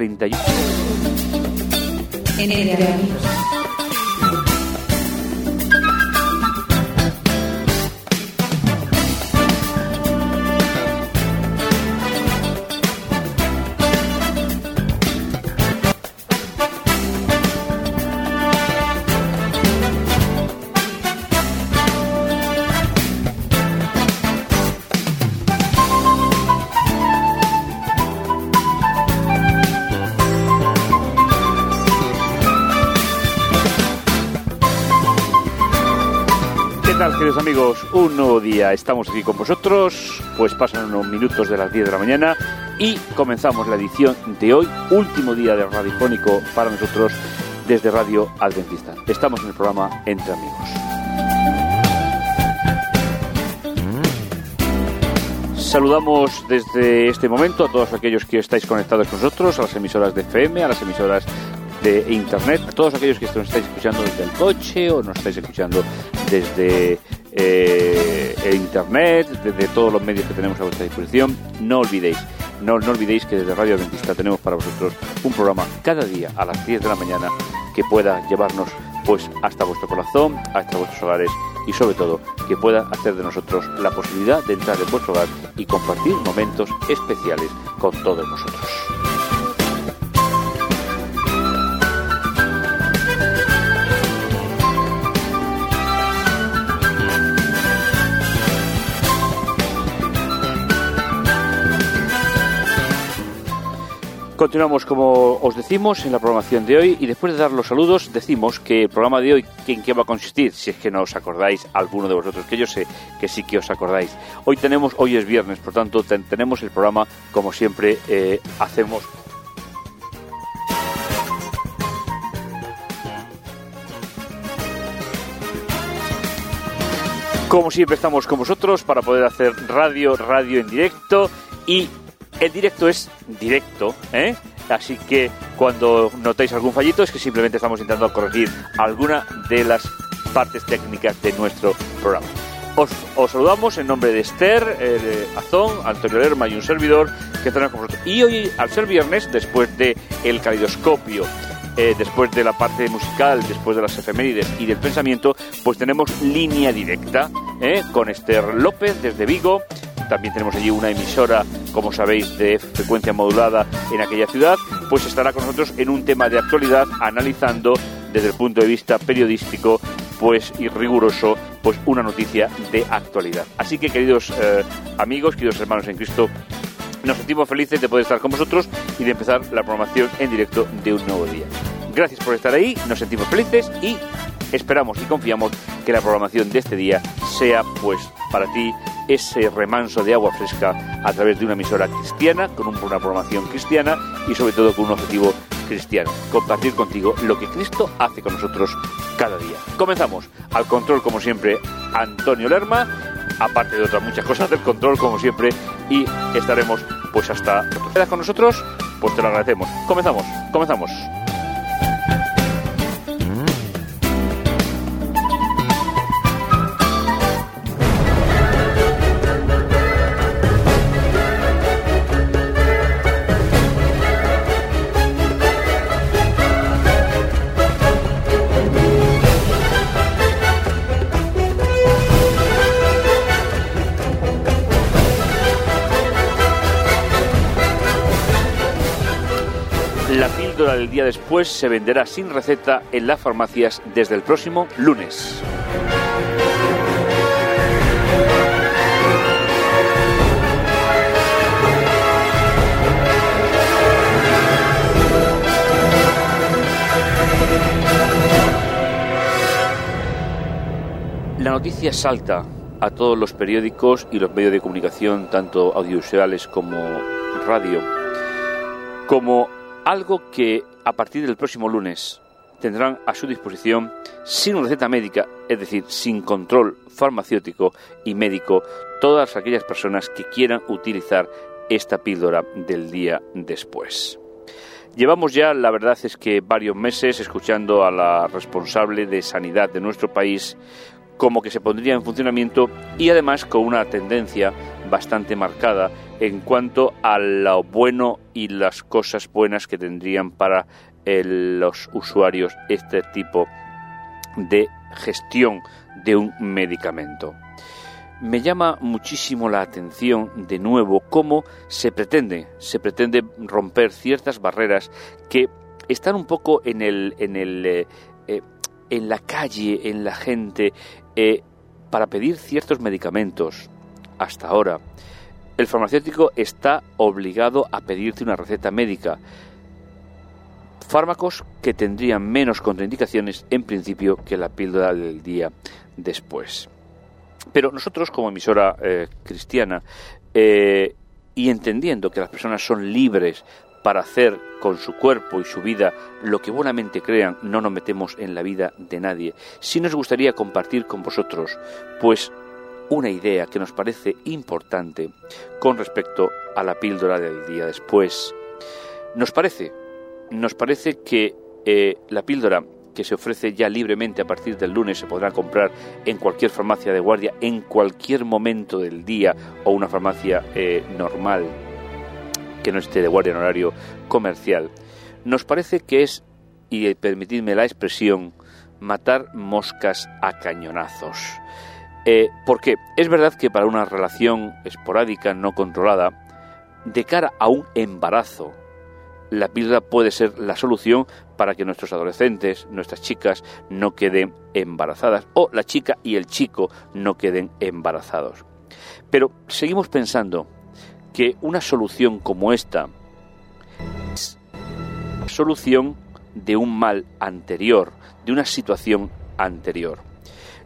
31. Entre amigos. Amigos? Un nuevo día. Estamos aquí con vosotros. Pues pasan unos minutos de las 10 de la mañana y comenzamos la edición de hoy, último día de radiofónico para nosotros desde Radio Adventista. Estamos en el programa Entre Amigos. Saludamos desde este momento a todos aquellos que estáis conectados con nosotros, a las emisoras de FM, a las emisoras de Internet, a todos aquellos que nos estáis escuchando desde el coche o nos estáis escuchando desde eh, el Internet, desde todos los medios que tenemos a vuestra disposición. No olvidéis, no, olvidéis que desde Radio Adventista tenemos para vosotros un programa cada día a las 10 de la mañana que pueda llevarnos pues hasta vuestro corazón, hasta vuestros hogares y sobre todo que pueda hacer de nosotros la posibilidad de entrar en vuestro hogar y compartir momentos especiales con todos nosotros. Continuamos, como os decimos, en la programación de hoy y después de dar los saludos decimos que el programa de hoy, ¿en qué va a consistir? Si es que no os acordáis, alguno de vosotros, que yo sé que sí que os acordáis. Hoy tenemos, hoy es viernes, por tanto ten- tenemos el programa como siempre eh, hacemos. Como siempre estamos con vosotros para poder hacer radio, radio en directo y el directo es directo, ¿eh? Así que cuando notéis algún fallito es que simplemente estamos intentando corregir alguna de las partes técnicas de nuestro programa. Os, os saludamos en nombre de Esther, eh, Azón, Antonio Lerma y un servidor que estarán con vosotros. Y hoy, al ser viernes, después de el caleidoscopio, eh, después de la parte musical, después de las efemérides y del pensamiento, pues tenemos línea directa con Esther López desde Vigo. También tenemos allí una emisora, como sabéis, de frecuencia modulada en aquella ciudad, pues estará con nosotros en un tema de actualidad, analizando desde el punto de vista periodístico, pues y riguroso, pues una noticia de actualidad. Así que, queridos eh, amigos, queridos hermanos en Cristo, nos sentimos felices de poder estar con vosotros y de empezar la programación en directo de un nuevo día. Gracias por estar ahí, nos sentimos felices y esperamos y confiamos que la programación de este día sea, pues, para ti ese remanso de agua fresca a través de una emisora cristiana, con un- una programación cristiana y sobre todo con un objetivo cristiano, compartir contigo lo que Cristo hace con nosotros cada día. Comenzamos. Al control, como siempre, Antonio Lerma, aparte de otras muchas cosas del control, como siempre, y estaremos pues hasta... ¿Quedas con nosotros? Pues te lo agradecemos. Comenzamos, comenzamos. Día después se venderá sin receta en las farmacias desde el próximo lunes. La noticia salta a todos los periódicos y los medios de comunicación, tanto audiovisuales como radio, como algo que a partir del próximo lunes tendrán a su disposición sin receta médica, es decir, sin control farmacéutico y médico, todas aquellas personas que quieran utilizar esta píldora del día después. Llevamos ya, la verdad es que varios meses escuchando a la responsable de sanidad de nuestro país como que se pondría en funcionamiento y además con una tendencia bastante marcada en cuanto a lo bueno y las cosas buenas que tendrían para eh, los usuarios este tipo de gestión de un medicamento. Me llama muchísimo la atención de nuevo cómo se pretende, se pretende romper ciertas barreras que están un poco en el, en el eh, eh, en la calle, en la gente, para pedir ciertos medicamentos. Hasta ahora, el farmacéutico está obligado a pedirte una receta médica. Fármacos que tendrían menos contraindicaciones en principio que la píldora del día después. Pero nosotros, como emisora cristiana, y entendiendo que las personas son libres para hacer con su cuerpo y su vida lo que buenamente crean, no nos metemos en la vida de nadie. Sí nos gustaría compartir con vosotros, pues, una idea que nos parece importante con respecto a la píldora del día después. Nos parece, nos parece que eh, la píldora que se ofrece ya libremente a partir del lunes se podrá comprar en cualquier farmacia de guardia en cualquier momento del día o una farmacia eh, normal que no esté de guardia en horario comercial, nos parece que es, y permitidme la expresión, matar moscas a cañonazos. Eh, porque es verdad que para una relación esporádica, no controlada, de cara a un embarazo, la píldora puede ser la solución para que nuestros adolescentes, nuestras chicas, no queden embarazadas o la chica y el chico no queden embarazados. Pero seguimos pensando que una solución como esta es solución de un mal anterior, de una situación anterior.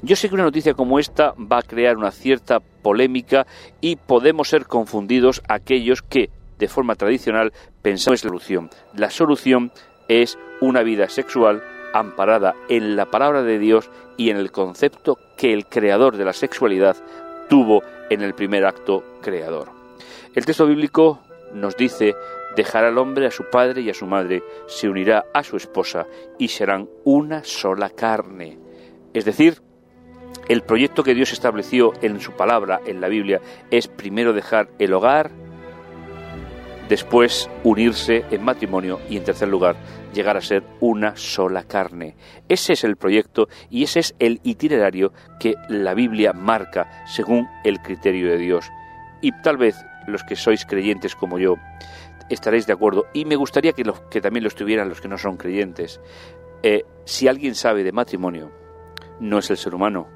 Yo sé que una noticia como esta va a crear una cierta polémica y podemos ser confundidos aquellos que, de forma tradicional, pensamos en la solución. La solución es una vida sexual amparada en la palabra de Dios y en el concepto que el creador de la sexualidad tuvo en el primer acto creador. El texto bíblico nos dice, dejará al hombre a su padre y a su madre, se unirá a su esposa y serán una sola carne. Es decir, el proyecto que Dios estableció en su palabra, en la Biblia, es primero dejar el hogar, después unirse en matrimonio y en tercer lugar llegar a ser una sola carne. Ese es el proyecto y ese es el itinerario que la Biblia marca según el criterio de Dios. Y tal vez los que sois creyentes como yo, estaréis de acuerdo. Y me gustaría que, que también lo estuvieran los que no son creyentes. Eh, si alguien sabe de matrimonio, no es el ser humano,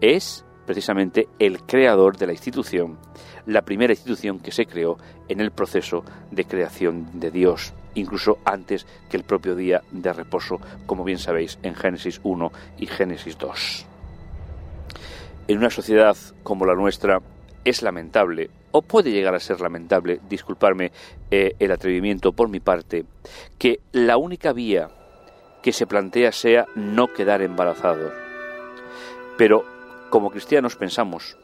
es precisamente el creador de la institución, la primera institución que se creó en el proceso de creación de Dios, incluso antes que el propio día de reposo, como bien sabéis en Génesis 1 y Génesis 2. En una sociedad como la nuestra es lamentable o puede llegar a ser lamentable, disculparme eh, el atrevimiento por mi parte, que la única vía que se plantea sea no quedar embarazados. Pero como cristianos pensamos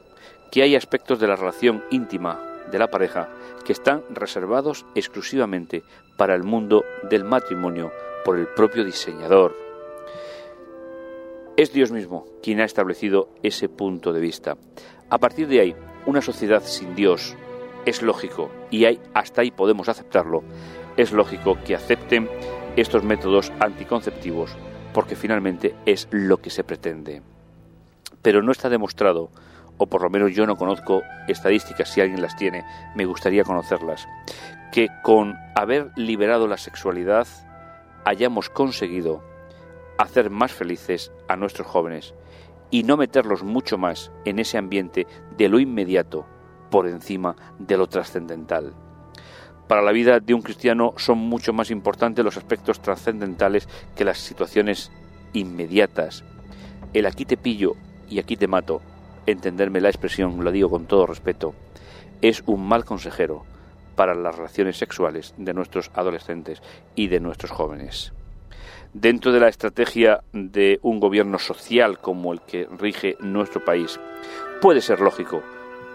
que hay aspectos de la relación íntima de la pareja que están reservados exclusivamente para el mundo del matrimonio por el propio diseñador. Es Dios mismo quien ha establecido ese punto de vista. A partir de ahí, una sociedad sin Dios es lógico, y hay, hasta ahí podemos aceptarlo, es lógico que acepten estos métodos anticonceptivos porque finalmente es lo que se pretende. Pero no está demostrado, o por lo menos yo no conozco estadísticas, si alguien las tiene, me gustaría conocerlas, que con haber liberado la sexualidad hayamos conseguido hacer más felices a nuestros jóvenes y no meterlos mucho más en ese ambiente de lo inmediato por encima de lo trascendental. Para la vida de un cristiano son mucho más importantes los aspectos trascendentales que las situaciones inmediatas. El aquí te pillo y aquí te mato, entenderme la expresión, lo digo con todo respeto, es un mal consejero para las relaciones sexuales de nuestros adolescentes y de nuestros jóvenes dentro de la estrategia de un gobierno social como el que rige nuestro país. Puede ser lógico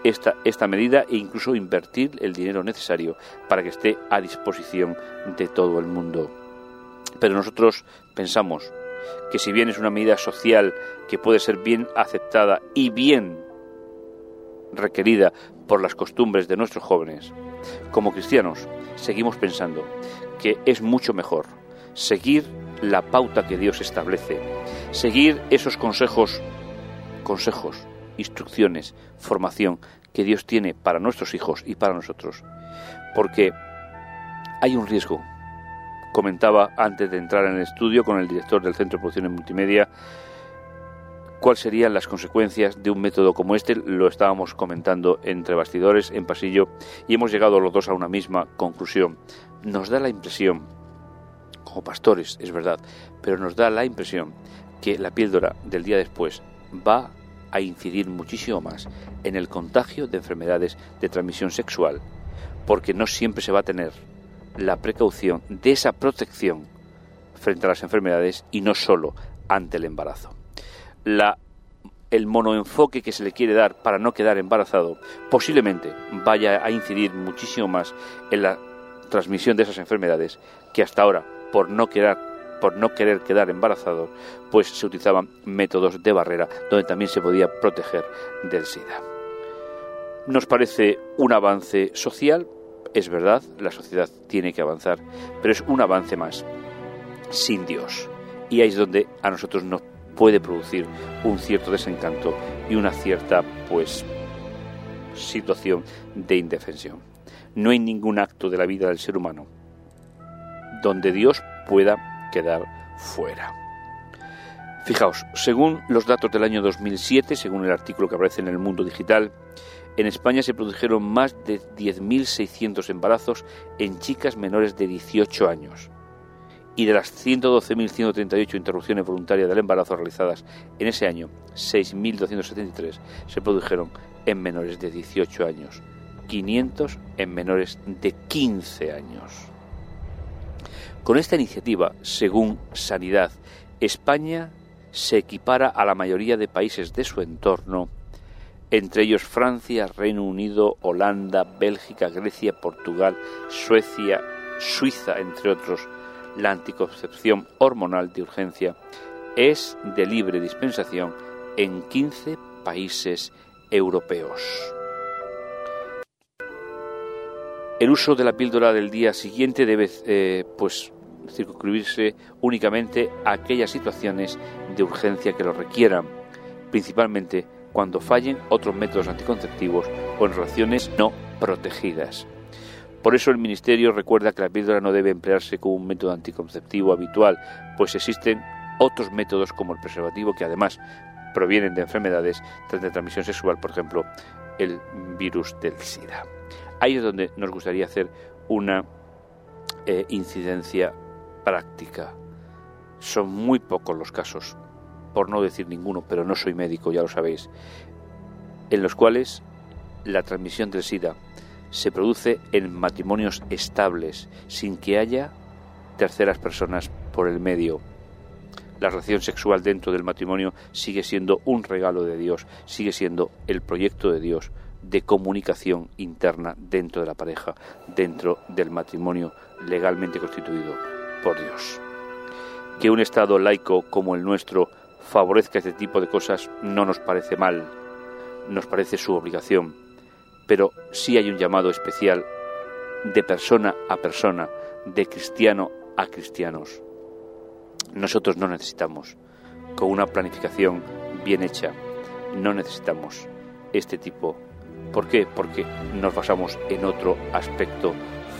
esta, esta medida e incluso invertir el dinero necesario para que esté a disposición de todo el mundo. Pero nosotros pensamos que si bien es una medida social que puede ser bien aceptada y bien requerida por las costumbres de nuestros jóvenes, como cristianos seguimos pensando que es mucho mejor seguir la pauta que Dios establece, seguir esos consejos, consejos, instrucciones, formación que Dios tiene para nuestros hijos y para nosotros. Porque hay un riesgo. Comentaba antes de entrar en el estudio con el director del Centro de Producción en Multimedia cuáles serían las consecuencias de un método como este. Lo estábamos comentando entre bastidores, en pasillo, y hemos llegado los dos a una misma conclusión. Nos da la impresión, como pastores, es verdad, pero nos da la impresión que la píldora del día después va a incidir muchísimo más en el contagio de enfermedades de transmisión sexual, porque no siempre se va a tener la precaución de esa protección frente a las enfermedades y no solo ante el embarazo la, el monoenfoque que se le quiere dar para no quedar embarazado posiblemente vaya a incidir muchísimo más en la transmisión de esas enfermedades que hasta ahora, por no querer, por no querer quedar embarazado, pues se utilizaban métodos de barrera donde también se podía proteger del SIDA. Nos parece un avance social, es verdad, la sociedad tiene que avanzar, pero es un avance más sin Dios. Y ahí es donde a nosotros nos puede producir un cierto desencanto y una cierta, pues, situación de indefensión. No hay ningún acto de la vida del ser humano donde Dios pueda quedar fuera. Fijaos, según los datos del año 2007, según el artículo que aparece en el Mundo Digital, en España se produjeron más de 10.600 embarazos en chicas menores de 18 años y de las 112.138 interrupciones voluntarias del embarazo realizadas en ese año, 6.273 se produjeron en menores de 18 años, 500 en menores de 15 años. Con esta iniciativa, según Sanidad, España se equipara a la mayoría de países de su entorno, entre ellos Francia, Reino Unido, Holanda, Bélgica, Grecia, Portugal, Suecia, Suiza, entre otros, la anticoncepción hormonal de urgencia es de libre dispensación en 15 países europeos. El uso de la píldora del día siguiente debe eh, pues circunscribirse únicamente a aquellas situaciones de urgencia que lo requieran, principalmente cuando fallen otros métodos anticonceptivos o en relaciones no protegidas. Por eso el Ministerio recuerda que la píldora no debe emplearse como un método anticonceptivo habitual, pues existen otros métodos como el preservativo que además provienen de enfermedades de transmisión sexual, por ejemplo, el virus del SIDA. Ahí es donde nos gustaría hacer una eh, incidencia práctica. Son muy pocos los casos, por no decir ninguno, pero no soy médico, ya lo sabéis, en los cuales la transmisión del SIDA se produce en matrimonios estables, sin que haya terceras personas por el medio. La relación sexual dentro del matrimonio sigue siendo un regalo de Dios, sigue siendo el proyecto de Dios de comunicación interna dentro de la pareja, dentro del matrimonio legalmente constituido por Dios. Que un Estado laico como el nuestro favorezca este tipo de cosas no nos parece mal, nos parece su obligación pero sí hay un llamado especial de persona a persona, de cristiano a cristianos. Nosotros no necesitamos, con una planificación bien hecha, no necesitamos este tipo. ¿Por qué? Porque nos basamos en otro aspecto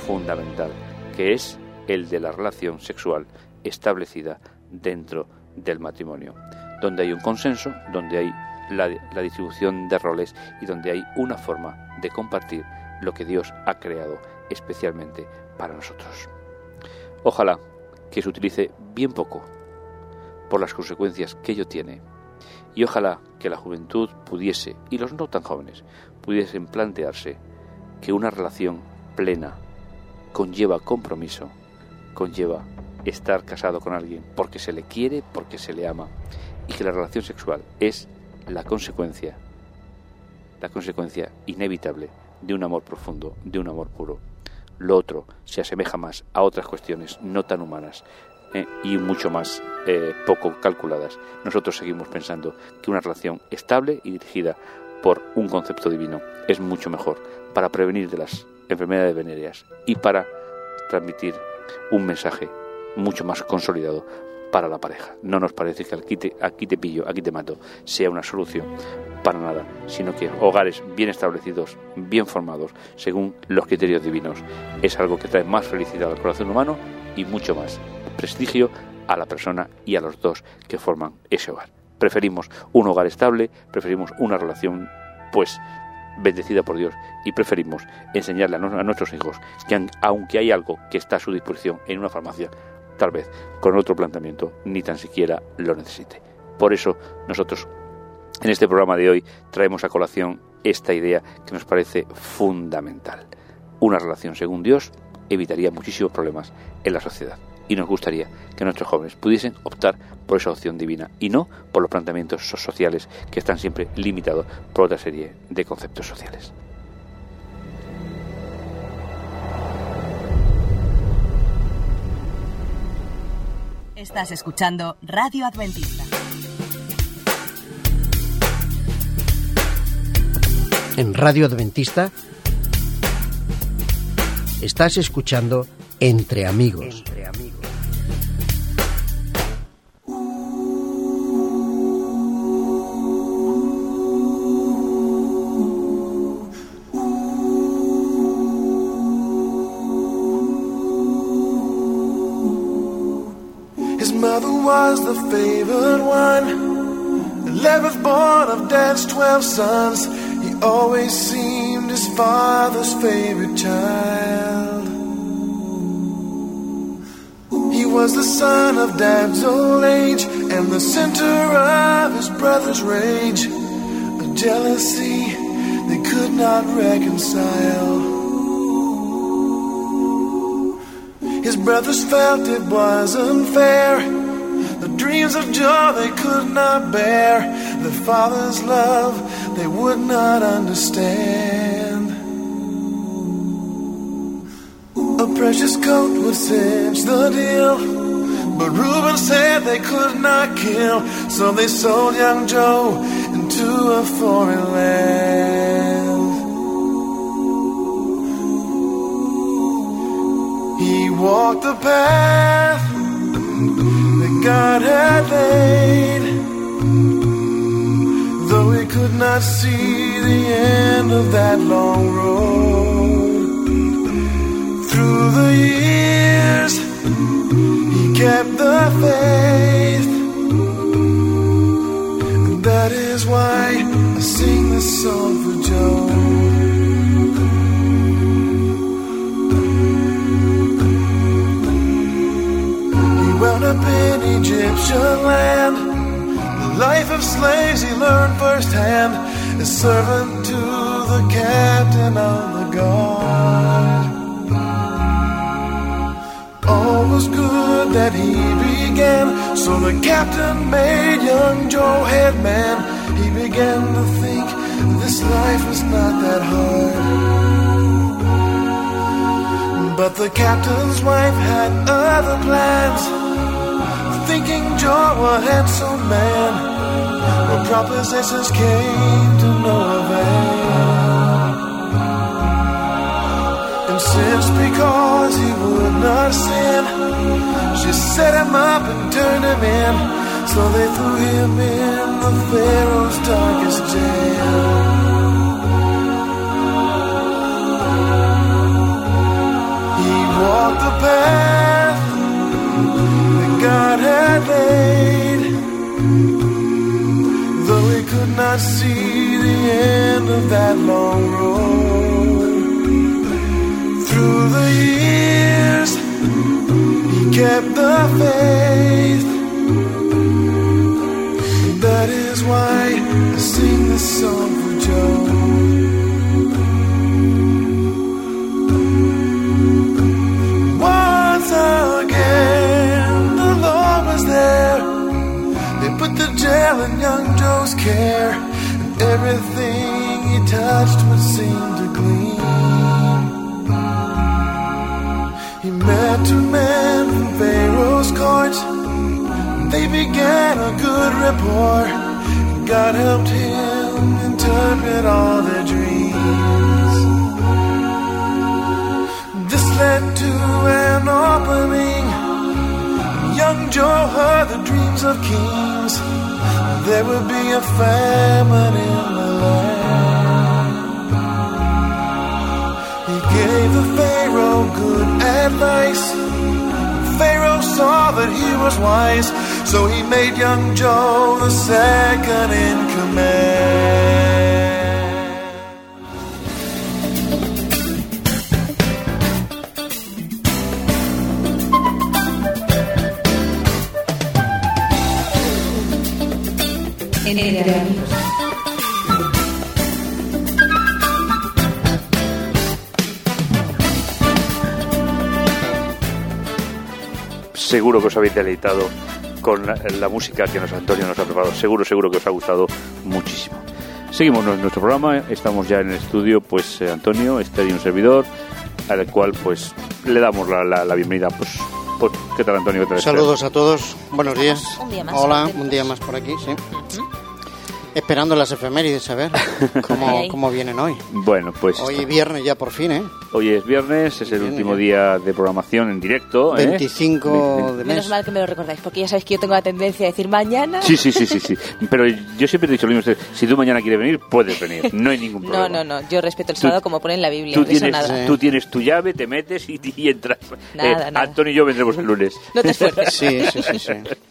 fundamental, que es el de la relación sexual establecida dentro del matrimonio, donde hay un consenso, donde hay la, distribución de roles y donde hay una forma de compartir lo que Dios ha creado especialmente para nosotros. Ojalá que se utilice bien poco por las consecuencias que ello tiene y ojalá que la juventud pudiese, y los no tan jóvenes, pudiesen plantearse que una relación plena conlleva compromiso, conlleva estar casado con alguien porque se le quiere, porque se le ama, y que la relación sexual es la consecuencia, la consecuencia inevitable de un amor profundo, de un amor puro. Lo otro se asemeja más a otras cuestiones no tan humanas eh, y mucho más eh, poco calculadas. Nosotros seguimos pensando que una relación estable y dirigida por un concepto divino es mucho mejor para prevenir de las enfermedades venéreas y para transmitir un mensaje mucho más consolidado para la pareja. No nos parece que aquí te, aquí te pillo, aquí te mato, sea una solución para nada, sino que hogares bien establecidos, bien formados, según los criterios divinos, es algo que trae más felicidad al corazón humano y mucho más prestigio a la persona y a los dos que forman ese hogar. Preferimos un hogar estable, preferimos una relación, pues, bendecida por Dios y preferimos enseñarle a, nuestros hijos que aunque hay algo que está a su disposición en una farmacia, tal vez con otro planteamiento ni tan siquiera lo necesite. Por eso nosotros en este programa de hoy traemos a colación esta idea que nos parece fundamental. Una relación según Dios evitaría muchísimos problemas en la sociedad y nos gustaría que nuestros jóvenes pudiesen optar por esa opción divina y no por los planteamientos sociales que están siempre limitados por otra serie de conceptos sociales. Estás escuchando Radio Adventista. En Radio Adventista estás escuchando Entre Amigos. Entre amigos. Was the favored one, eleventh born of dad's twelve sons. He always seemed his father's favorite child. He was the son of dad's old age and the center of his brother's rage, a jealousy they could not reconcile. His brothers felt it was unfair dreams of joy they could not bear, the Father's love they would not understand. A precious coat would cinch the deal, but Reuben said they could not kill, so they sold young Joe into a foreign land. He walked the path God had laid. Though he could not see the end of that long road, through the years he kept the faith. And that is why Egyptian land. The life of slaves he learned firsthand, a servant to the captain of the guard. All was good that he began, so the captain made young Joe headman. He began to think this life was not that hard. But the captain's wife had other plans thinking Joe a handsome man, but propositions came to no avail. And since because he would not sin, she set him up and turned him in, so they threw him in the Pharaoh's darkest jail. He walked the path God had laid. Though he could not see the end of that long road, through the years he kept the faith. That is why I sing this song for Joe. In young Joe's care, and everything he touched would seem to gleam. He met two men from Pharaoh's court. and They began a good rapport. God helped him interpret all their dreams. This led to an opening. Young Joe heard the dreams of kings. There would be a famine in the land. He gave the Pharaoh good advice. Pharaoh saw that he was wise, so he made young Joe the second in command. Entre amigos. Seguro que os habéis deleitado con la, la música que nos Antonio nos ha preparado. Seguro, seguro que os ha gustado muchísimo. Seguimos en nuestro programa, estamos ya en el estudio, pues eh, Antonio, este y un servidor, al cual pues le damos la, la- la bienvenida. Pues, pues, ¿qué tal Antonio? ¿Qué tal? Saludos a todos, buenos días. Un día más, Hola, un día más por aquí, sí. Esperando las efemérides, a ver cómo, vienen hoy. Bueno, pues Hoy está- viernes ya por fin, ¿eh? hoy es viernes, es el Viernes último ya. día de programación en directo. ¿eh? 25 de Menos mes. mal que me lo recordáis, porque ya sabéis que yo tengo la tendencia a decir mañana. Sí, sí, sí, sí, sí. Pero yo siempre he dicho lo mismo. Si tú mañana quieres venir, puedes venir. No hay ningún No, problema. no, no, yo respeto el Tú- sábado como pone en la Biblia, Tú de eso tienes, nada. tú tienes tu llave, te metes y, y entras. Nada, Eh, nada. Antonio y yo vendremos el lunes. No te esfuerces. Sí, sí, sí, sí.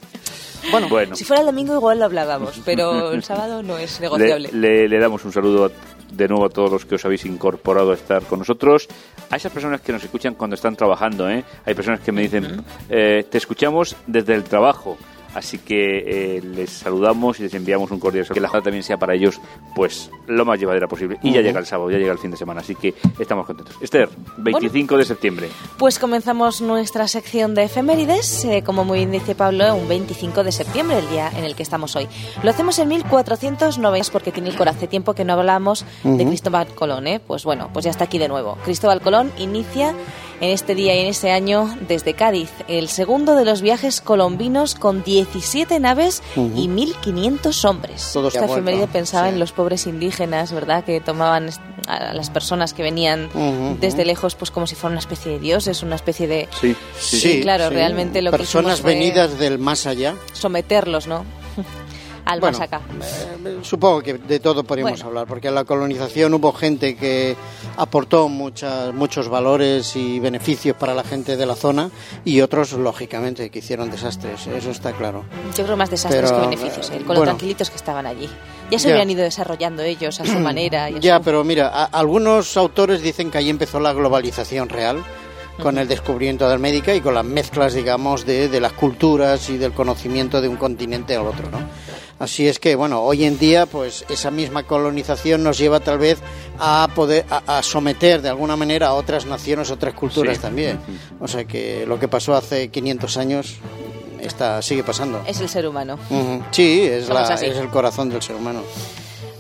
Bueno, bueno. Si fuera el domingo igual lo hablábamos, pero el sábado no es Le, negociable. le- le damos un saludo de nuevo a todos los que os habéis incorporado a estar con nosotros. A esas personas que nos escuchan cuando están trabajando, ¿eh? Hay personas que me dicen, eh, te escuchamos desde el trabajo. Así que eh, les saludamos y les enviamos un cordial saludo. Que la jornada también sea para ellos, pues, lo más llevadera posible. Y ya llega el sábado, ya llega el fin de semana. Así que estamos contentos. Esther, 25 de septiembre. Pues comenzamos nuestra sección de efemérides, eh, como muy bien dice Pablo, un 25 de septiembre, el día en el que estamos hoy. Lo hacemos en 1490 porque tiene el corazón. Hace tiempo que no hablamos de Cristóbal Colón, ¿eh? Pues bueno, pues ya está aquí de nuevo. Cristóbal Colón inicia en este día y en ese año desde Cádiz el segundo de los viajes colombinos con 17 naves y 1.500 hombres. Todo se ha Esta efeméride pensaba sí. en los pobres indígenas, ¿verdad? Que tomaban a las personas que venían Ujú, desde lejos pues como si fuera una especie de dioses, una especie de Sí, Sí, claro, realmente lo que Personas hicimos fue- venidas del más allá. someterlos, ¿no? Al Bueno, más acá. eh, supongo que de todo podríamos Bueno. hablar, porque en la colonización hubo gente que aportó muchas, muchos valores y beneficios para la gente de la zona y otros, lógicamente, que hicieron desastres, eso está claro. Yo creo más desastres Pero, que beneficios, ¿eh? con bueno. lo tranquilitos que estaban allí. Ya se Ya. habían ido desarrollando ellos a su manera. Y Ya, su- pero mira, a- algunos autores dicen que ahí empezó la globalización real con el descubrimiento de América y con las mezclas, digamos, de, de las culturas y del conocimiento de un continente al otro, ¿no? Así es que, bueno, hoy en día, pues esa misma colonización nos lleva tal vez a poder a, a someter de alguna manera a otras naciones, otras culturas Sí. también. O sea que lo que pasó hace 500 años está sigue pasando. Es el ser humano. Sí, es, la, es el corazón del ser humano.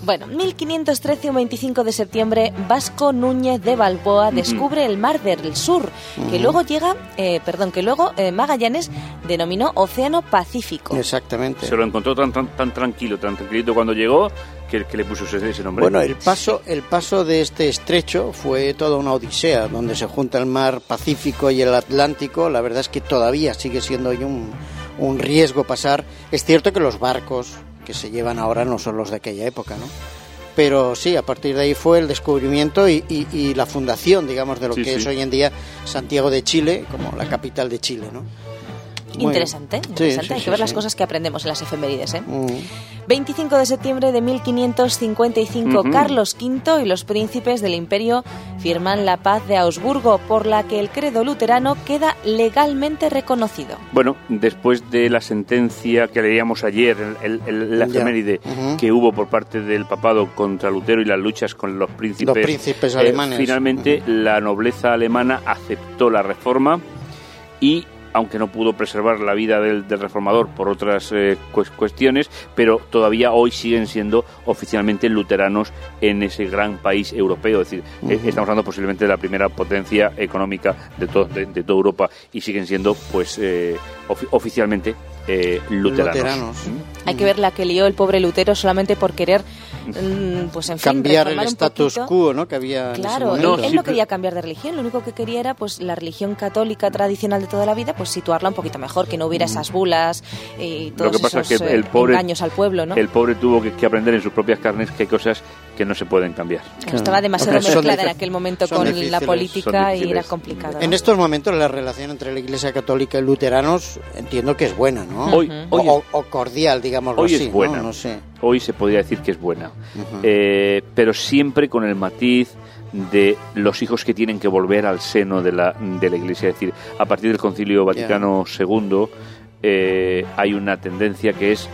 Bueno, 1513 o 25 de septiembre, Vasco Núñez de Balboa descubre el Mar del Sur, que luego llega, eh, perdón, que luego eh, Magallanes denominó Océano Pacífico. Exactamente. Se lo encontró tan, tan, tan tranquilo, tan tranquilito cuando llegó, que, que le puso ese, nombre. Bueno, el paso, el paso de este estrecho fue toda una odisea, donde se junta el mar Pacífico y el Atlántico. La verdad es que todavía sigue siendo hoy un, un riesgo pasar. Es cierto que los barcos que se llevan ahora no son los de aquella época, ¿no? Pero sí, a partir de ahí fue el descubrimiento y, y- y la fundación, digamos, de lo Sí, que sí. es hoy en día Santiago de Chile, como la capital de Chile, ¿no? Muy Interesante, bien. interesante. Sí, sí, Hay que sí, ver las cosas que aprendemos en las efemérides, ¿eh? Mm. 25 de septiembre de 1555, Ujú. Carlos V y los príncipes del imperio firman la paz de Augsburgo, por la que el credo luterano queda legalmente reconocido. Bueno, después de la sentencia que leíamos ayer, el, el- el- la efeméride que hubo por parte del papado contra Lutero y las luchas con los príncipes, Los príncipes eh, alemanes. finalmente la nobleza alemana aceptó la reforma y aunque no pudo preservar la vida del, del reformador por otras eh, cues- cuestiones, pero todavía hoy siguen siendo oficialmente luteranos en ese gran país europeo. Es decir, eh, estamos hablando posiblemente de la primera potencia económica de, to- de, de toda Europa y siguen siendo, pues, eh, ofi- oficialmente eh, luteranos. Luteranos. Hay que ver la que lió el pobre Lutero solamente por querer, pues en fin, Cambiar el status quo, ¿no? Que había en ese Claro, él, no quería cambiar de religión, lo único que quería era pues la religión católica tradicional de toda la vida, pues situarla un poquito mejor, que no hubiera esas bulas y todos Mm. Lo que pasa es esos que el eh, pobre, engaños al pueblo, ¿no? el pobre tuvo que, que aprender en sus propias carnes que hay cosas que no se pueden cambiar. Estaba demasiado Porque son mezclada en aquel momento con difíciles, la política y era complicado. En estos momentos la relación entre la Iglesia Católica y luteranos entiendo que es buena, ¿no? Hoy, o, hoy, o- o cordial, digámoslo hoy así, es buena. ¿no? No sé. hoy se podría decir que es buena, Eh, pero siempre con el matiz de los hijos que tienen que volver al seno de la, de la Iglesia. Es decir, a partir del Concilio Vaticano II eh, hay una tendencia que es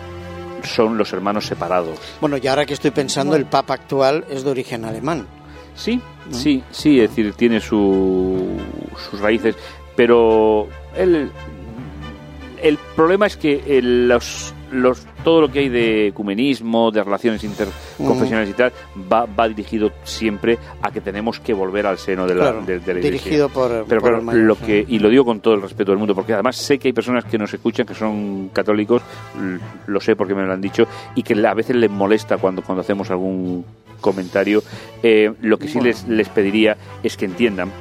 son los hermanos separados. Bueno, y ahora que estoy pensando, el Papa actual es de origen alemán. Sí, sí, sí, es decir, tiene su, sus raíces, pero el, el problema es que los, los, todo lo que hay de ecumenismo, de relaciones interconfesionales y tal, va, va dirigido siempre a que tenemos que volver al seno de la, Claro, de, de la iglesia. dirigido por, Pero por claro, el mayor, lo que, y lo digo con todo el respeto del mundo, porque además sé que hay personas que nos escuchan que son católicos, lo sé porque me lo han dicho, y que a veces les molesta cuando, cuando hacemos algún comentario. Eh, lo que sí Bueno. les, les pediría es que entiendan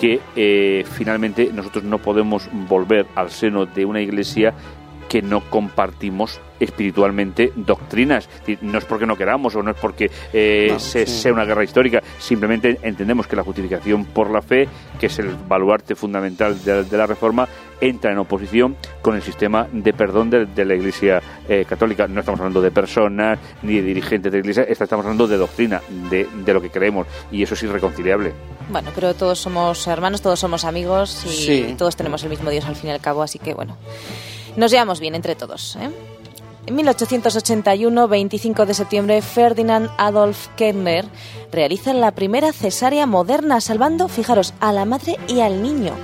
que eh, finalmente nosotros no podemos volver al seno de una iglesia que no compartimos espiritualmente doctrinas. No es porque no queramos o no es porque eh, No, se- sí. sea una guerra histórica, simplemente entendemos que la justificación por la fe, que es el baluarte fundamental de, de la reforma, entra en oposición con el sistema de perdón de, de la Iglesia eh, Católica. No estamos hablando de personas ni de dirigentes de la Iglesia, esta- estamos hablando de doctrina, de, de lo que creemos, y eso es irreconciliable. Bueno, pero todos somos hermanos, todos somos amigos y Sí. todos tenemos el mismo Dios al fin y al cabo, así que bueno, nos llevamos bien entre todos. ¿eh? En 1881, 25 de septiembre, Ferdinand Adolf Kemmler realiza la primera cesárea moderna, salvando, fijaros, a la madre y al niño.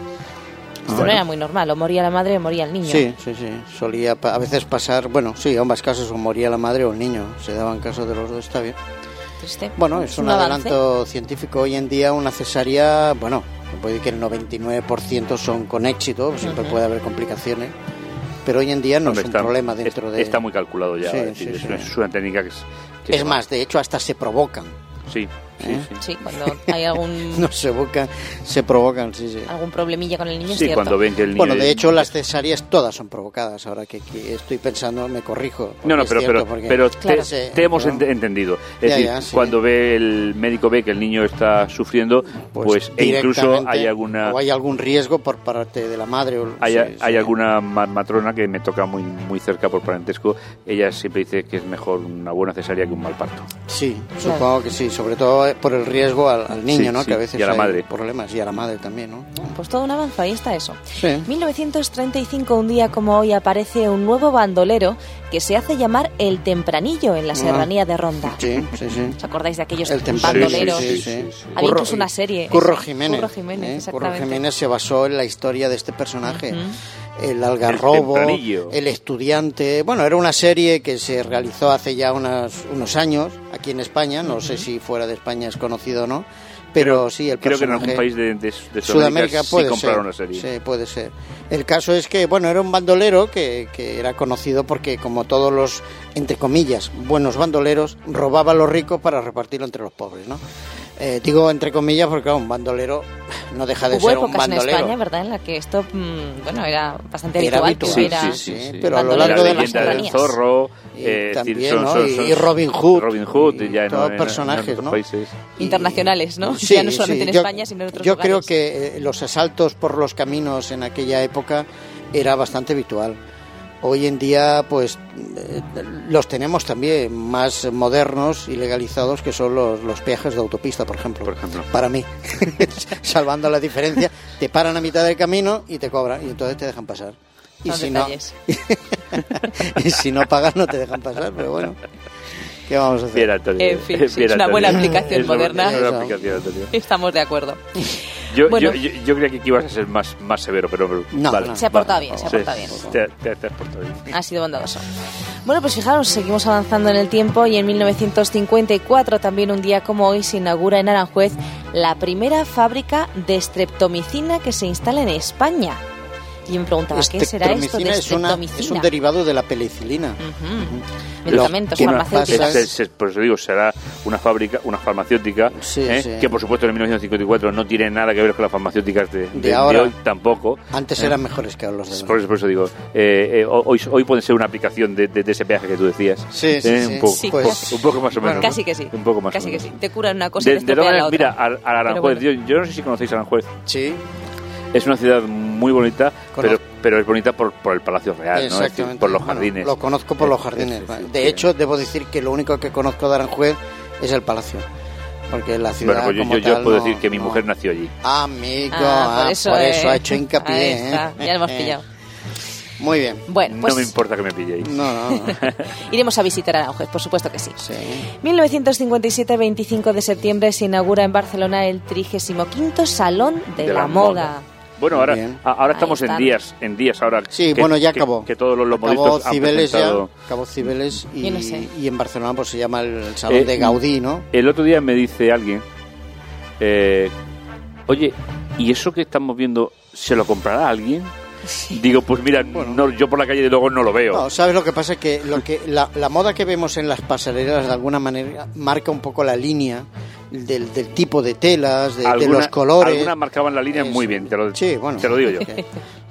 Esto no era muy normal, o moría la madre o moría el niño. Sí, sí, sí. Solía a veces pasar, bueno, sí, ambas casos, o moría la madre o el niño. Se daban casos de los dos, está bien. Triste. Bueno, es un avance. adelanto científico. Hoy en día una cesárea, bueno, puede que el 99% son con éxito, siempre Ujú. puede haber complicaciones, pero hoy en día no Hombre, es un está- problema dentro es- de... Está muy calculado ya, Sí, es, decir, sí, es sí. una- es una técnica que es... que Es se va- más, de hecho hasta se provocan. Sí, ¿Eh? sí. Sí, cuando hay algún, No se buscan, se provocan, sí, sí. algún problemilla con el niño, es Sí, cierto. cuando ven que el niño... Bueno, de hecho las cesáreas todas son provocadas. Ahora que, que estoy pensando, me corrijo. No, no, pero, cierto, pero, porque- pero te, Claro. Sí, te hemos ent- entendido. Es Ya, decir, ya, sí. cuando ve el médico ve que el niño está sufriendo, pues, e incluso hay alguna o hay algún riesgo por parte de la madre. O, hay, sí, hay sí. alguna ma- matrona que me toca muy muy cerca por parentesco. Ella siempre dice que es mejor una buena cesárea que un mal parto. Sí, supongo que sí, sobre todo por el riesgo al, al niño, Sí, ¿no? sí, Que a veces y a la hay madre. problemas y a la madre también, ¿no? Pues todo un avance, ahí está eso. Sí. 1935, un día como hoy, aparece un nuevo bandolero que se hace llamar el Tempranillo en la serranía de Ronda. Ah. Sí, sí, sí. ¿Os acordáis de aquellos El temprano. bandoleros? Sí, sí, sí, sí. Había incluso una serie. Curro. Jiménez. Curro Jiménez, ¿eh? Curro. Jiménez se basó en la historia de este personaje. Ujú. El algarrobo, El el, estudiante. Bueno, era una serie que se realizó hace ya unas- unos años aquí en España. No sé si fuera de España es conocido o no. Pero sí, el Creo que en algún país de, de, de Sudamérica puede compraron ser. la serie. Sí, puede ser. El caso es que, bueno, era un bandolero que, que era conocido porque, como todos los, entre comillas, buenos bandoleros, robaba a los ricos para repartirlo entre los pobres, ¿no? Eh, digo entre comillas porque, claro, un bandolero no deja de Hubo ser un épocas en bandolero. España, ¿verdad?, en la que esto, mm, bueno, era bastante Era habitual. Sí, hubiera- sí, sí, sí. pero a lo largo la de las del zorro Y eh, también, decir, son- ¿no? son- Y- son- y Robin Hood. Robin Hood Y ya en- todos en- en personajes, otros ¿no? países. Internacionales, ¿no? Sí, ya no solamente sí. en Yo- España, sino en otros Yo lugares. creo que eh, los asaltos por los caminos en aquella época era bastante habitual. Hoy en día, pues, eh, los tenemos también más modernos y legalizados, que son los, los peajes de autopista, por ejemplo. Por ejemplo. Para mí, salvando la diferencia, te paran a mitad del camino y te cobran, y entonces te dejan pasar. Y si, no, y si no pagas, no te dejan pasar, pero bueno, ¿qué vamos a hacer? Bien, Antonio. En fin, sí, Bien, es una buena Antonio. aplicación Es una- moderna. es una aplicación, Antonio. Estamos de acuerdo. Yo, Bueno. yo, yo, yo creía que aquí ibas a ser más, más severo, pero No, vale. no. Se ha portado bien, se ha Sí, portado bien. Te, te- te has portado bien. Ha sido bondadoso. Bueno, pues fijaros, seguimos avanzando en el tiempo y en 1954, también un día como hoy, se inaugura en Aranjuez la primera fábrica de streptomicina que se instala en España. Y yo me preguntaba, ¿qué será esto de es, una- es un derivado de la penicilina. Ujú. Medicamentos Una- farmacéuticos. pasa- Se- se- por eso digo, será una fábrica, una farmacéutica, Sí, ¿eh? sí. que por supuesto en 1954 no tiene nada que ver con las farmacéuticas de, de- de ahora. hoy tampoco. Antes eran mejores que los de Por eso, por eso digo, eh, eh, hoy, hoy puede ser una aplicación de, de- de ese peaje que tú decías. Sí, sí, Eh, sí. Un, poco, Sí, pues- un poco más o menos. Casi ¿no? que sí. Un poco más Casi o que menos. sí. Te curan una cosa y De, te de la otra. mira, a, a Aranjuez, bueno. yo, yo no sé si conocéis Aranjuez, Sí, es una ciudad muy bonita, pero, pero es bonita por, por el Palacio Real, ¿no? Es decir, exactamente. por los Bueno, jardines. lo conozco por los Es- jardines. es- es- de hecho, debo decir que lo único que conozco de Aranjuez es el palacio. Porque la ciudad Bueno, pues yo, como yo- yo tal puedo no- decir que mi no- mujer nació allí. Amigo, Ah, ah, por eso, ha eh. hecho hincapié. Ahí está, ¿eh? ya lo hemos Eh, pillado. Muy bien. Bueno, pues no me importa que me pilléis. No, no, no. iremos a visitar Aranjuez, por supuesto que sí. Sí. 1957, 25 de septiembre, se inaugura en Barcelona el 35 Salón de, la, Moda. Bueno, ahora, estamos en días, en días ahora. Sí, que- bueno, ya acabó. Que todos los, acabó Cibeles ya, acabó Cibeles y, Yo no sé. y en Barcelona pues se llama el Salón Eh, de Gaudí, ¿no? El otro día me dice alguien, eh, oye, ¿y eso que estamos viendo se lo comprará alguien? Digo, pues mira, no, yo por la calle de luego no lo veo. No, ¿sabes lo que pasa? Que, lo que la, la moda que vemos en las pasarelas de alguna manera marca un poco la línea del, del tipo de telas, de, los colores. Algunas marcaban la línea muy bien, te lo, Sí, bueno. te lo digo yo.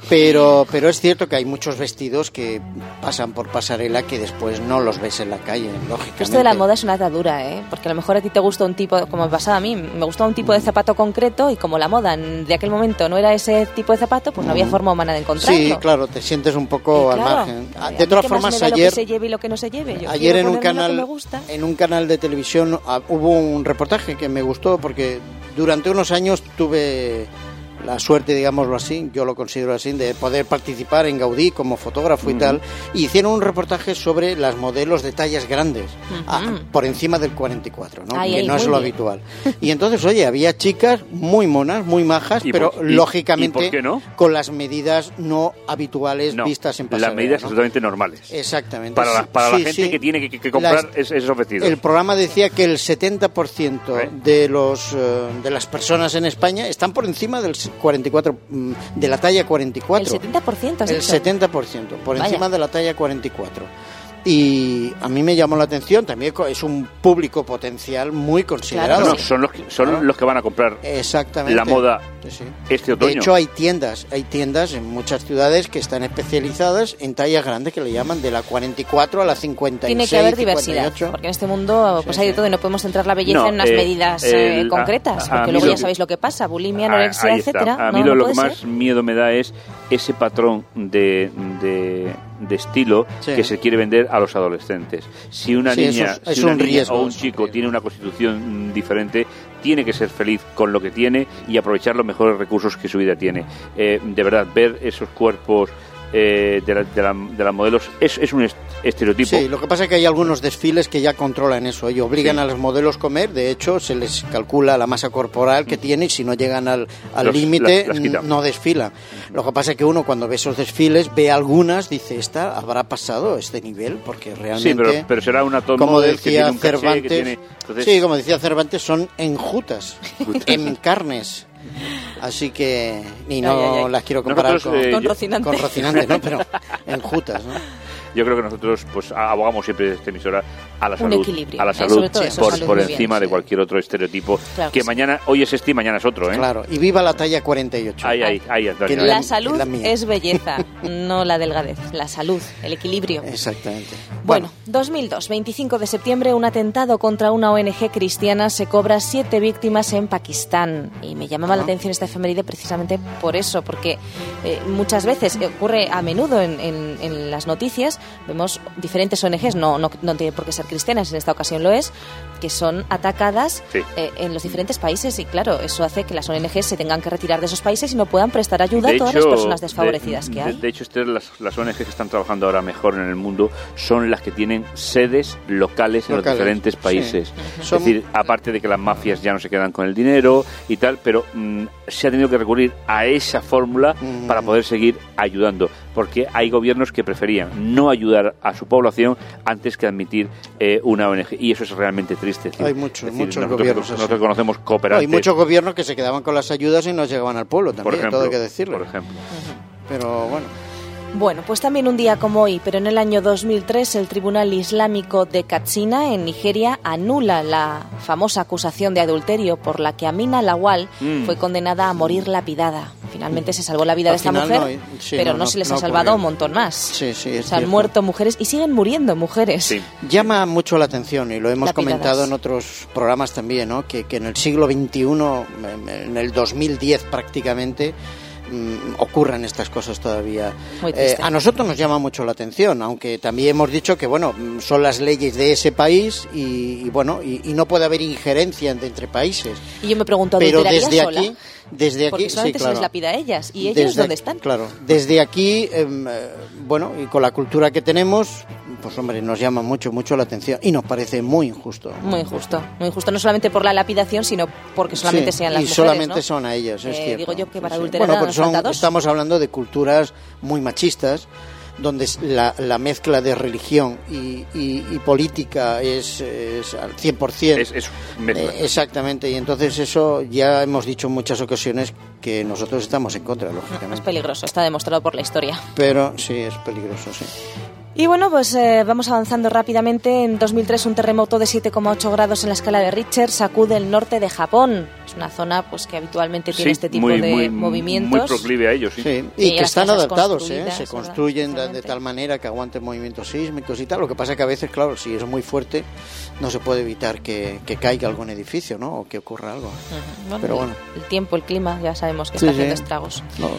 Pero, pero es cierto que hay muchos vestidos que pasan por pasarela que después no los ves en la calle, lógicamente. Esto de la moda es una atadura, ¿eh? Porque a lo mejor a ti te gusta un tipo, como me pasaba a mí, me gustaba un tipo de zapato concreto y como la moda de aquel momento no era ese tipo de zapato, pues no había forma humana de encontrarlo. Sí, claro, te sientes un Y poco al claro, margen. Ah, De todas formas, lo ayer, que se lleve y lo que no se lleve. Yo ayer en un lo canal me gusta. en un canal de televisión ah, hubo un reportaje que me gustó porque durante unos años tuve la suerte, digámoslo así, yo lo considero así, de poder participar en Gaudí como fotógrafo y tal, y hicieron un reportaje sobre las modelos de tallas grandes, ah, por encima del 44, ¿no? Ay, que ay, no es lo bien. habitual. Y entonces, oye, había chicas muy monas, muy majas, ¿Y pero por- y- lógicamente y no? con las medidas no habituales No, vistas en las pasarela. medidas ¿no? absolutamente normales. Exactamente. Para, la, Sí, para la gente sí. que tiene que, comprar Las- es- esos vestidos. el programa decía que el 70% ¿Eh? de los eh, de las personas en España están por encima del 44 mm, de la talla 44. El 70%, has El dicho. 70%, por Vaya. encima de la talla 44. Y a mí me llamó la atención, también es un público potencial muy considerado. No, no, son los que, son Claro. los que van a comprar Exactamente. la moda Sí, este otoño. De hecho, hay tiendas, hay tiendas en muchas ciudades que están especializadas en tallas grandes que le llaman de la 44 a la 56. Tiene que haber diversidad, 58. porque en este mundo pues Sí, hay de sí. todo y no podemos centrar la belleza No, en unas eh, medidas eh, concretas, a- a porque luego ya que- sabéis lo que pasa, bulimia, Ah, anorexia, etcétera. A mí no, lo, no lo puede que más ser. miedo me da es ese patrón de, de, de estilo Sí. que se quiere vender a los adolescentes. Si una Sí, niña, es- si una un niña riesgo, o un chico tiene una constitución mm, diferente, tiene que ser feliz con lo que tiene y aprovechar los mejores recursos que su vida tiene. Eh, de verdad, ver esos cuerpos eh, de, la- de la- de las modelos es, es un est- estereotipo. Sí, lo que pasa es que hay algunos desfiles que ya controlan eso y obligan Sí. a los modelos a comer. De hecho, se les calcula la masa corporal que tienen y si no llegan al límite no desfilan. Lo que pasa es que uno cuando ve esos desfiles ve algunas, dice, esta habrá pasado este nivel porque realmente... Sí, pero, pero será una top como model que tiene decía un que Cervantes, tiene- entonces- sí, como decía Cervantes, son enjutas, en carnes. Así que, y no Ay, ay, ay. las quiero comparar Nosotros, con, eh, Con yo- Rocinante. con Rocinante, ¿no? Pero enjutas, ¿no? Yo creo que nosotros pues abogamos siempre de esta emisora a la Un salud, equilibrio, a la eh, salud por, salud, por muy bien, encima de sí. cualquier otro estereotipo Claro que que sí. mañana hoy es este y mañana es otro, ¿eh? Claro, y viva la talla 48. Ahí, ahí, ahí, Que ahí. La la- salud la es belleza, no la delgadez. La salud, el equilibrio. Exactamente. Bueno, 2002, 25 de septiembre, un atentado contra una ONG cristiana se cobra siete víctimas en Pakistán. Y me llamaba la atención esta efeméride precisamente por eso, porque eh, muchas veces ocurre a menudo en, en- en las noticias, vemos diferentes ONGs, no, no, no tiene por qué ser cristianas, en esta ocasión lo es, que son atacadas Sí. eh, en los diferentes países y claro, eso hace que las ONGs se tengan que retirar de esos países y no puedan prestar ayuda De a todas hecho, las personas desfavorecidas de, que hay. De, hecho, Esther, las, las ONG que están trabajando ahora mejor en el mundo son las que tienen sedes locales en Locales, los diferentes sí. países. Son- Es decir, aparte de que las mafias ya no se quedan con el dinero y tal, pero se ha tenido que recurrir a esa fórmula Mm. para poder seguir ayudando. Porque hay gobiernos que preferían no ayudar a su población antes que admitir eh, una ONG. Y eso es realmente triste. Es decir, Hay muchos, decir, muchos nosotros, gobiernos así. Nosotros conocemos No, cooperantes. hay muchos gobiernos que se quedaban con las ayudas y no llegaban al pueblo por también, ejemplo, todo hay que decirlo. Por ejemplo. Pero bueno, Bueno, pues también un día como hoy, pero en el año 2003, el Tribunal Islámico de Katsina, en Nigeria, anula la famosa acusación de adulterio por la que Amina Lawal Mm. fue condenada a morir lapidada. Finalmente se salvó la vida Al de esta mujer, no, sí, pero no, no, no- se les ha salvado ocurrió. un montón más. Sí, han muerto mujeres y siguen muriendo mujeres. Llama mucho la atención y lo hemos Lapidadas. comentado en otros programas también, ¿no? que, que en el siglo XXI, en el 2010 prácticamente, mm, ocurran estas cosas todavía. Eh, a nosotros nos llama mucho la atención, aunque también hemos dicho que bueno mm, son las leyes de ese país y, y, bueno y, y no puede haber injerencia entre, entre países. Y yo me pregunto, Pero ¿adulteraría desde sola? aquí, desde Porque aquí, sí, solamente se claro. les lapida a ellas. ¿Y ellos Desde dónde están? Claro, desde aquí, em, eh, bueno, y con la cultura que tenemos, pues hombre, nos llama mucho, mucho la atención y nos parece muy injusto. Muy injusto, muy injusto, no solamente por la lapidación, sino porque solamente Sí, sean las y mujeres, solamente ¿no? son a ellas, es Eh, cierto. digo yo que para Sí, sí. adulterar Bueno, pues son- estamos hablando de culturas muy machistas, donde es la, la mezcla de religión y, y- y política es, es al 100%. Es, es. Eh, exactamente, y entonces eso ya hemos dicho en muchas ocasiones que nosotros estamos en contra, Es lógicamente. peligroso, está demostrado por la historia. Pero sí, es peligroso, sí. Y bueno, pues eh, vamos avanzando rápidamente. En 2003 un terremoto de 7,8 grados en la escala de Richter sacude el norte de Japón. Es una zona pues que habitualmente tiene Sí, este tipo muy, de muy, movimientos. Muy proclive a ellos, sí. Sí, Y y que están adaptados, ¿eh? se construyen de, tal manera que aguanten movimientos sísmicos y tal. Lo que pasa que a veces, claro, si es muy fuerte, no se puede evitar que, que caiga algún edificio, ¿no? O que ocurra algo. Ujú. Bueno, Pero el- bueno. El tiempo, el clima, ya sabemos que Sí, está sí. haciendo estragos. No,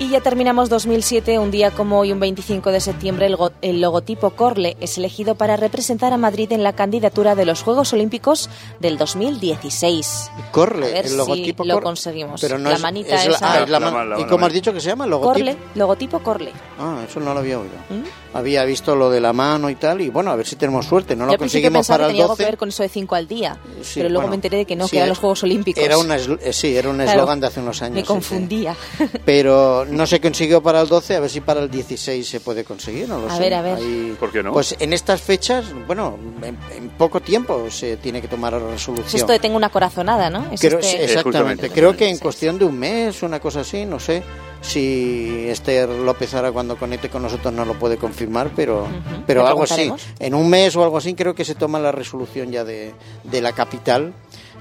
Y ya terminamos 2007, un día como hoy, un 25 de septiembre, el, go- el logotipo Corle es elegido para representar a Madrid en la candidatura de los Juegos Olímpicos del 2016. Corle, A ver el si logotipo lo conseguimos. Pero no La es, manita es la- esa. ah, es la La man- ¿Y cómo has dicho que se llama? ¿Logotipo? Corle, logotipo Corle. Ah, eso no lo había oído. ¿Mm? Había visto lo de la mano y tal, y bueno, a ver si tenemos suerte. No Yo lo conseguimos pensaba para que el tenía algo que 12. ver con eso de 5 al día, Sí, pero luego bueno, me enteré de que no, sí, que eran era- los Juegos Olímpicos. Era un esl- eh, sí, era un Claro. eslogan de hace unos años. Me sí, sí. confundía. Pero no se consiguió para el 12, a ver si para el 16 se puede conseguir, no lo A sé. ver, a ver. Ahí- ¿Por qué no? Pues en estas fechas, bueno, en, en poco tiempo se tiene que tomar la Es resolución. esto de tengo una corazonada, ¿no? Es Creo- este- Eh, exactamente. Creo que en cuestión de un mes, una cosa así, no sé si Esther López ahora cuando conecte con nosotros no lo puede confirmar, pero, pero algo así. En un mes o algo así creo que se toma la resolución ya de, de la capital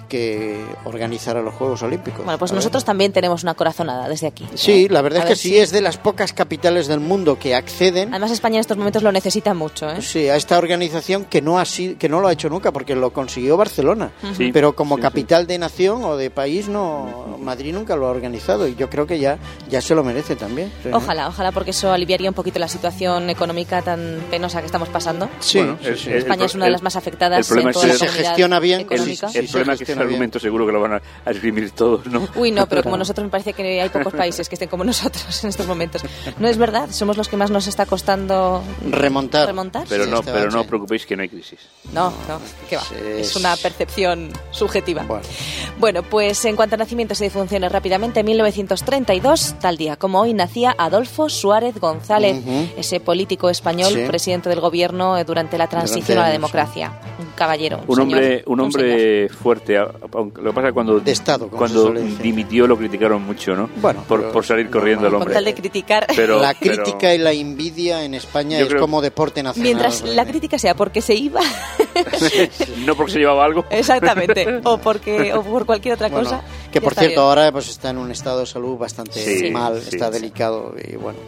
que organizará los Juegos Olímpicos. Bueno, pues A ver. nosotros también tenemos una corazonada desde aquí. Sí, ¿eh? la verdad A es que ver sí si- es de las pocas capitales del mundo que acceden Además España en estos momentos lo necesita mucho, ¿eh? Sí, a esta organización que no ha sido, que no lo ha hecho nunca porque lo consiguió Barcelona, Sí, pero como sí, capital de nación o de país no Madrid nunca lo ha organizado y yo creo que ya ya se lo merece también. sí. Ojalá, ojalá, porque eso aliviaría un poquito la situación económica tan penosa que estamos pasando. Sí, Bueno, sí, el- sí. el- España es una de las más afectadas el problema en toda es la se gestiona bien, económica. el problema es que ese gestiona bien. argumento seguro que lo van a, a esgrimir todos, ¿no? Uy, no, pero como nosotros me parece que hay pocos países que estén como nosotros en estos momentos. No es verdad, somos los que más nos está costando Remontar. remontar. Pero Sí, no, este pero no os preocupéis que no hay crisis. No, no, ¿qué va? Es es- una percepción subjetiva. Bueno. Bueno, pues en cuanto a nacimientos y defunciones rápidamente, en 1932, tal día como hoy, nacía Adolfo Suárez González, Ujú. ese político español, Sí. presidente del gobierno eh, durante la transición a la democracia. Un caballero. Un señor, hombre, un hombre fuerte. Lo que pasa es que cuando, De Estado, como cuando se dimitió lo criticaron mucho, ¿no? Bueno, por, pero por salir corriendo tal hombre. de criticar. Pero- la pero- crítica y la envidia en España Yo es creo- como deporte nacional. Mientras la crítica sea porque se iba, no porque se llevaba algo. exactamente, o porque o por cualquier otra Bueno, cosa. que por cierto bien. ahora pues está en un estado de salud bastante Sí, mal, sí. está delicado y bueno.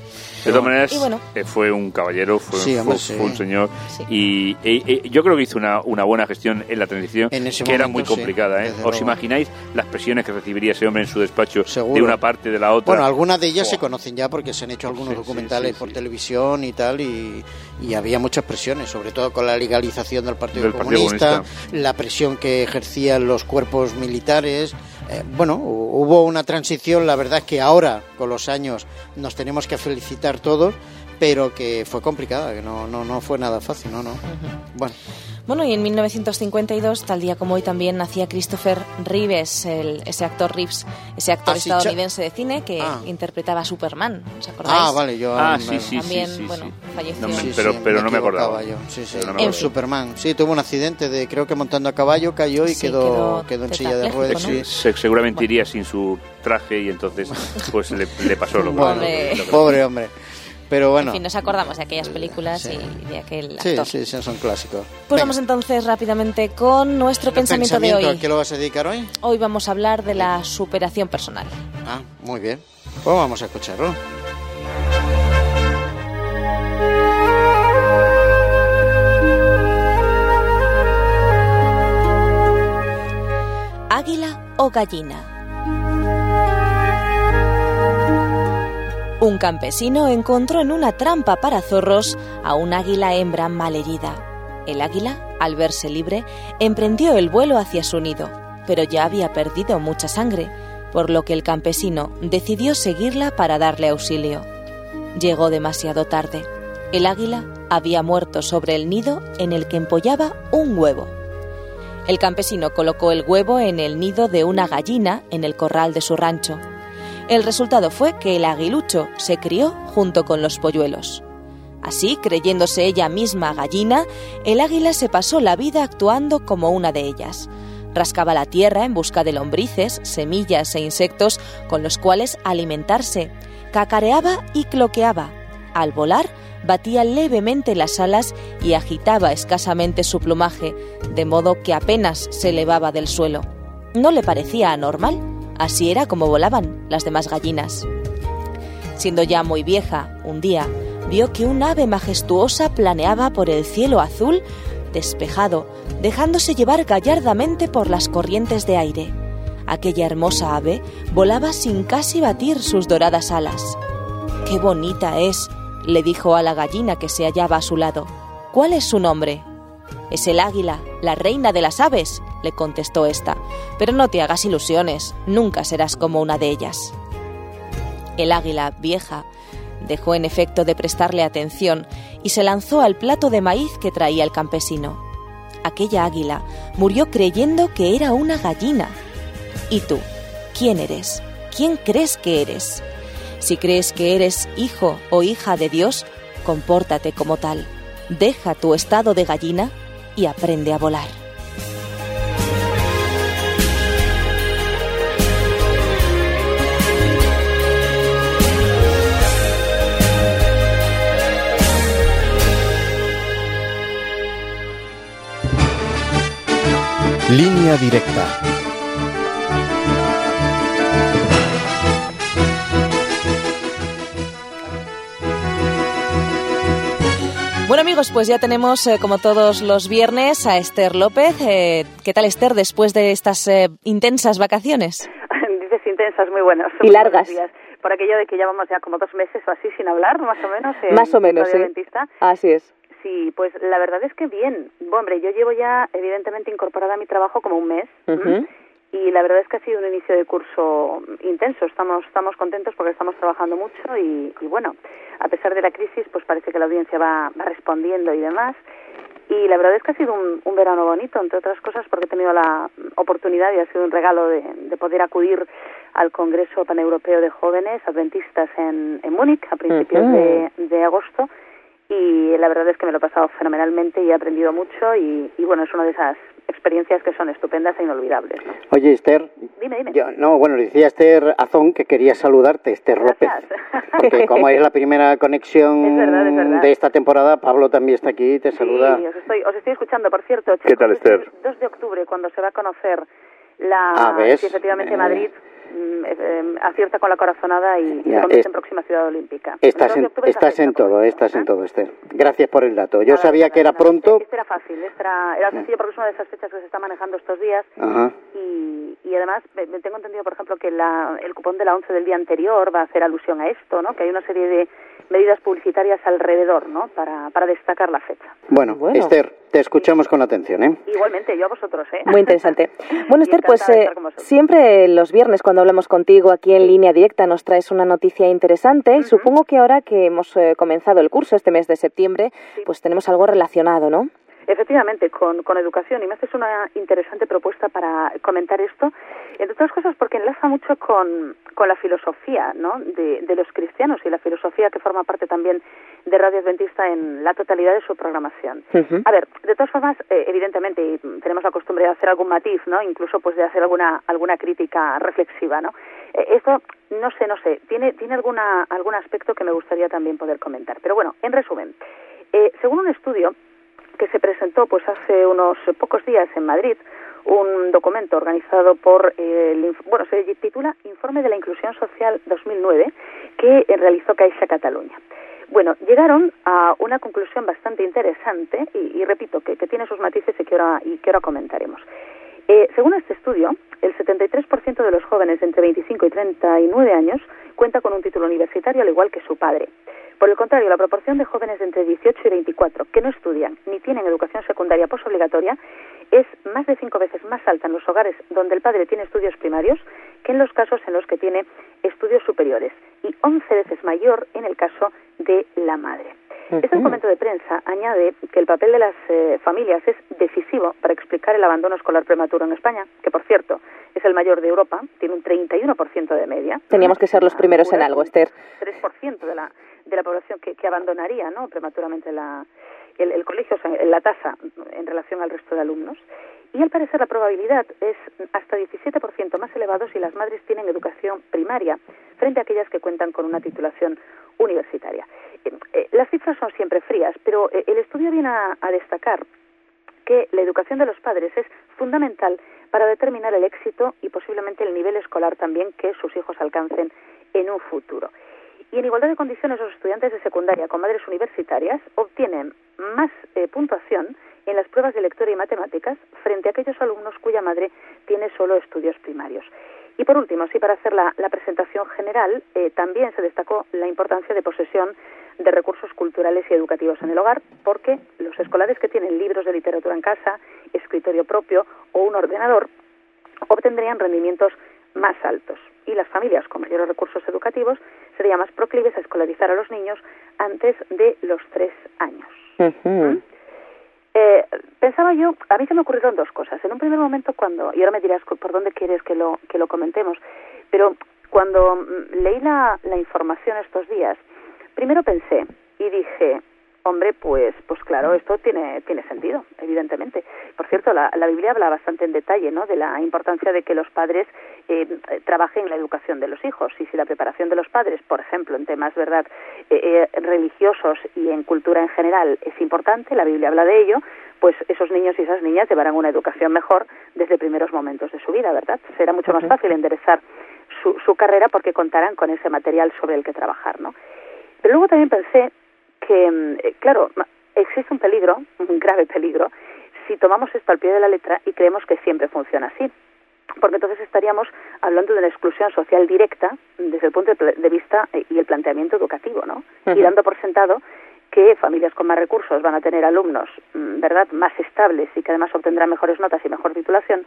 De todas maneras, bueno. eh, fue un caballero, fue, Sí, fue- hombre, fue sí. un señor. Sí. Y eh, eh, yo creo que hizo una, una buena gestión en la transición, En ese que era muy sí, complicada. ¿eh? ¿Os luego. imagináis las presiones que recibiría ese hombre en su despacho Seguro. de una parte de la otra? Bueno, algunas de ellas Oh. se conocen ya porque se han hecho algunos documentales sí, por sí. televisión y tal, y, y había muchas presiones, sobre todo con la legalización del Partido, Del Partido Comunista, Comunista. la presión que ejercían los cuerpos militares. Eh, bueno, hu- hubo una transición, la verdad es que ahora, con los años, nos tenemos que felicitar todos, pero que fue complicada, que no, no, no fue nada fácil, no, no. Bueno, Bueno, y en 1952, tal día como hoy, también nacía Christopher Reeves, el- ese actor Reeves, ese actor Ah, sí, estadounidense de cine que Ah. interpretaba a Superman. ¿Os acordáis? Ah, vale, yo... Ah, me- sí, sí, También, sí, sí, bueno, sí. falleció. No pero, no me acordaba. yo. Sí, sí. No me. Superman, sí, tuvo un accidente de creo que montando a caballo cayó y Sí, quedó, quedó quedó en silla de ruedas. ¿no? seguramente Bueno. iría sin su traje y entonces pues le, le pasó lo que Bueno, pobre hombre. Pero bueno, En fin, nos acordamos de aquellas películas Sí. y de aquel sí, actor. sí, sí, son clásicos. Pues Venga, vamos entonces rápidamente con nuestro ¿el pensamiento, de ¿A hoy. qué lo vas a dedicar hoy? Hoy vamos a hablar de la superación personal. Ah, muy bien. Pues vamos a escucharlo. ¿Águila o gallina? Un campesino encontró en una trampa para zorros a un águila hembra malherida. El águila, al verse libre, emprendió el vuelo hacia su nido, pero ya había perdido mucha sangre, por lo que el campesino decidió seguirla para darle auxilio. Llegó demasiado tarde. El águila había muerto sobre el nido en el que empollaba un huevo. El campesino colocó el huevo en el nido de una gallina en el corral de su rancho. El resultado fue que el aguilucho se crió junto con los polluelos. Así, creyéndose ella misma gallina, el águila se pasó la vida actuando como una de ellas. Rascaba la tierra en busca de lombrices, semillas e insectos con los cuales alimentarse. Cacareaba y cloqueaba. Al volar, batía levemente las alas y agitaba escasamente su plumaje, de modo que apenas se elevaba del suelo. No le parecía anormal, así era como volaban las demás gallinas. Siendo ya muy vieja, un día vio que un ave majestuosa planeaba por el cielo azul despejado, dejándose llevar gallardamente por las corrientes de aire. Aquella hermosa ave volaba sin casi batir sus doradas alas. ¡Qué bonita es! le dijo a la gallina que se hallaba a su lado. ¿Cuál es su nombre? Es el águila, la reina de las aves, le contestó ésta. Pero no te hagas ilusiones, nunca serás como una de ellas. El águila, vieja, dejó en efecto de prestarle atención y se lanzó al plato de maíz que traía el campesino. Aquella águila murió creyendo que era una gallina. ¿Y tú? ¿Quién eres? ¿Quién crees que eres? Si crees que eres hijo o hija de Dios, compórtate como tal. Deja tu estado de gallina y aprende a volar. Línea directa. Bueno amigos, pues ya tenemos eh, como todos los viernes a Esther López. Eh, ¿Qué tal Esther después de estas eh, intensas vacaciones? Dices intensas, muy buenas. Y muy largas. buenos días. Por aquello de que llevamos ya como dos meses o así sin hablar, más o menos. en Más o menos, sí. Adventista. Así es. Sí, pues la verdad es que bien. Bueno, hombre, yo llevo ya evidentemente incorporada a mi trabajo como un mes. Y la verdad es que ha sido un inicio de curso intenso. Estamos, estamos contentos porque estamos trabajando mucho y, y bueno, a pesar de la crisis, pues parece que la audiencia va, va respondiendo y demás. Y la verdad es que ha sido un, un verano bonito, entre otras cosas porque he tenido la oportunidad y ha sido un regalo de, de poder acudir al Congreso Paneuropeo de Jóvenes Adventistas en, en Múnich a principios de, de agosto y la verdad es que me lo he pasado fenomenalmente y he aprendido mucho y, y bueno, es una de esas experiencias que son estupendas e inolvidables. ¿no? Oye, Esther. Dime, dime. yo- no, bueno, le decía a Esther Azón que quería saludarte, Esther López. Gracias. Porque como es la primera conexión Es verdad, es verdad. de esta temporada, Pablo también está aquí y te saluda. Sí, os estoy, os estoy escuchando, por cierto. ¿Qué tal, Esther? el 2 de octubre, cuando se va a conocer la... Ah. Si efectivamente Eh. Madrid mm, eh, eh, acierta con la corazonada y, Ya, se convierte es- en próxima ciudad olímpica. Estás 2 de en, estás todo, por estás en ¿eh? todo, Esther. Gracias por el dato. Yo Nada, sabía que era pronto. Este era fácil, este era, era sencillo porque es una de esas fechas que se está manejando estos días Ajá. y, y además me- me tengo entendido, por ejemplo, que la, el cupón de la 11 del día anterior va a hacer alusión a esto, ¿no? Que hay una serie de medidas publicitarias alrededor, ¿no? Para, para destacar la fecha. Bueno, Bueno. Esther, te escuchamos con atención, ¿eh? Igualmente, yo a vosotros, ¿eh? Muy interesante. Bueno, Esther, pues eh, siempre los viernes cuando hablamos contigo aquí en línea directa nos traes una noticia interesante y supongo que ahora que hemos eh, comenzado el curso este mes de septiembre, pues tenemos algo relacionado, ¿no? Efectivamente, con, con educación. Y me haces una interesante propuesta para comentar esto, entre otras cosas porque enlaza mucho con, con la filosofía ¿no? de, de los cristianos y la filosofía que forma parte también de Radio Adventista en la totalidad de su programación. A ver, de todas formas, eh, evidentemente, y tenemos la costumbre de hacer algún matiz, ¿no? Incluso pues de hacer alguna alguna crítica reflexiva, ¿no? Eh, esto no sé, no sé, tiene tiene alguna algún aspecto que me gustaría también poder comentar. Pero bueno, en resumen, eh, según un estudio que se presentó pues hace unos pocos días en Madrid, un documento organizado por, el, bueno, se titula Informe de la Inclusión Social 2009, que realizó Caixa Cataluña. Bueno, llegaron a una conclusión bastante interesante y, repito que, que, tiene sus matices y que ahora, y que ahora comentaremos. Eh, según este estudio, el 73% de los jóvenes entre 25 y 39 años cuenta con un título universitario al igual que su padre. Por el contrario, la proporción de jóvenes entre 18 y 24 que no estudian ni tienen educación secundaria posobligatoria es más de cinco veces más alta en los hogares donde el padre tiene estudios primarios que en los casos en los que tiene estudios superiores y 11 veces mayor en el caso de la madre. Este documento de prensa añade que el papel de las eh, familias es decisivo para explicar el abandono escolar prematuro en España, que por cierto es el mayor de Europa, tiene un 31% de media. Teníamos que ser los primeros en algo, Esther. 3% de la, de la población que, que abandonaría ¿no? prematuramente la, el, colegio, o sea, la tasa en relación al resto de alumnos. Y al parecer la probabilidad es hasta 17% más elevado si las madres tienen educación primaria frente a aquellas que cuentan con una titulación universitaria. Eh, eh, las cifras son siempre frías, pero eh, el estudio viene a destacar que la educación de los padres es fundamental para determinar el éxito y posiblemente el nivel escolar también que sus hijos alcancen en un futuro. Y en igualdad de condiciones, los estudiantes de secundaria con madres universitarias obtienen más eh, puntuación en las pruebas de lectura y matemáticas frente a aquellos alumnos cuya madre tiene solo estudios primarios. Y por último, sí, para hacer la, presentación general, eh, también se destacó la importancia de posesión de recursos culturales y educativos en el hogar, porque los escolares que tienen libros de literatura en casa, escritorio propio o un ordenador obtendrían rendimientos más altos y las familias con mayores recursos educativos serían más proclives a escolarizar a los niños antes de los tres años. ¿Mm? eh, pensaba yo, a mí se me ocurrieron dos cosas. En un primer momento cuando, y ahora me dirás por dónde quieres que lo, que lo comentemos, pero cuando mm, leí la, la información estos días, primero pensé y dije, Hombre, pues, pues claro, esto tiene, tiene sentido, evidentemente. Por cierto, la, la Biblia habla bastante en detalle, ¿no? De la importancia de que los padres eh, trabajen en la educación de los hijos. Y si la preparación de los padres, por ejemplo, en temas, ¿verdad?, eh, eh, religiosos y en cultura en general es importante, la Biblia habla de ello, pues esos niños y esas niñas llevarán una educación mejor desde primeros momentos de su vida, ¿verdad? Será mucho más fácil enderezar su, su carrera porque contarán con ese material sobre el que trabajar, ¿no? Pero luego también pensé que, claro, existe un peligro, un grave peligro, si tomamos esto al pie de la letra y creemos que siempre funciona así. Porque entonces estaríamos hablando de una exclusión social directa desde el punto de vista y el planteamiento educativo, ¿no? Uh -huh. Y dando por sentado que familias con más recursos van a tener alumnos, ¿verdad?, más estables y que además obtendrán mejores notas y mejor titulación,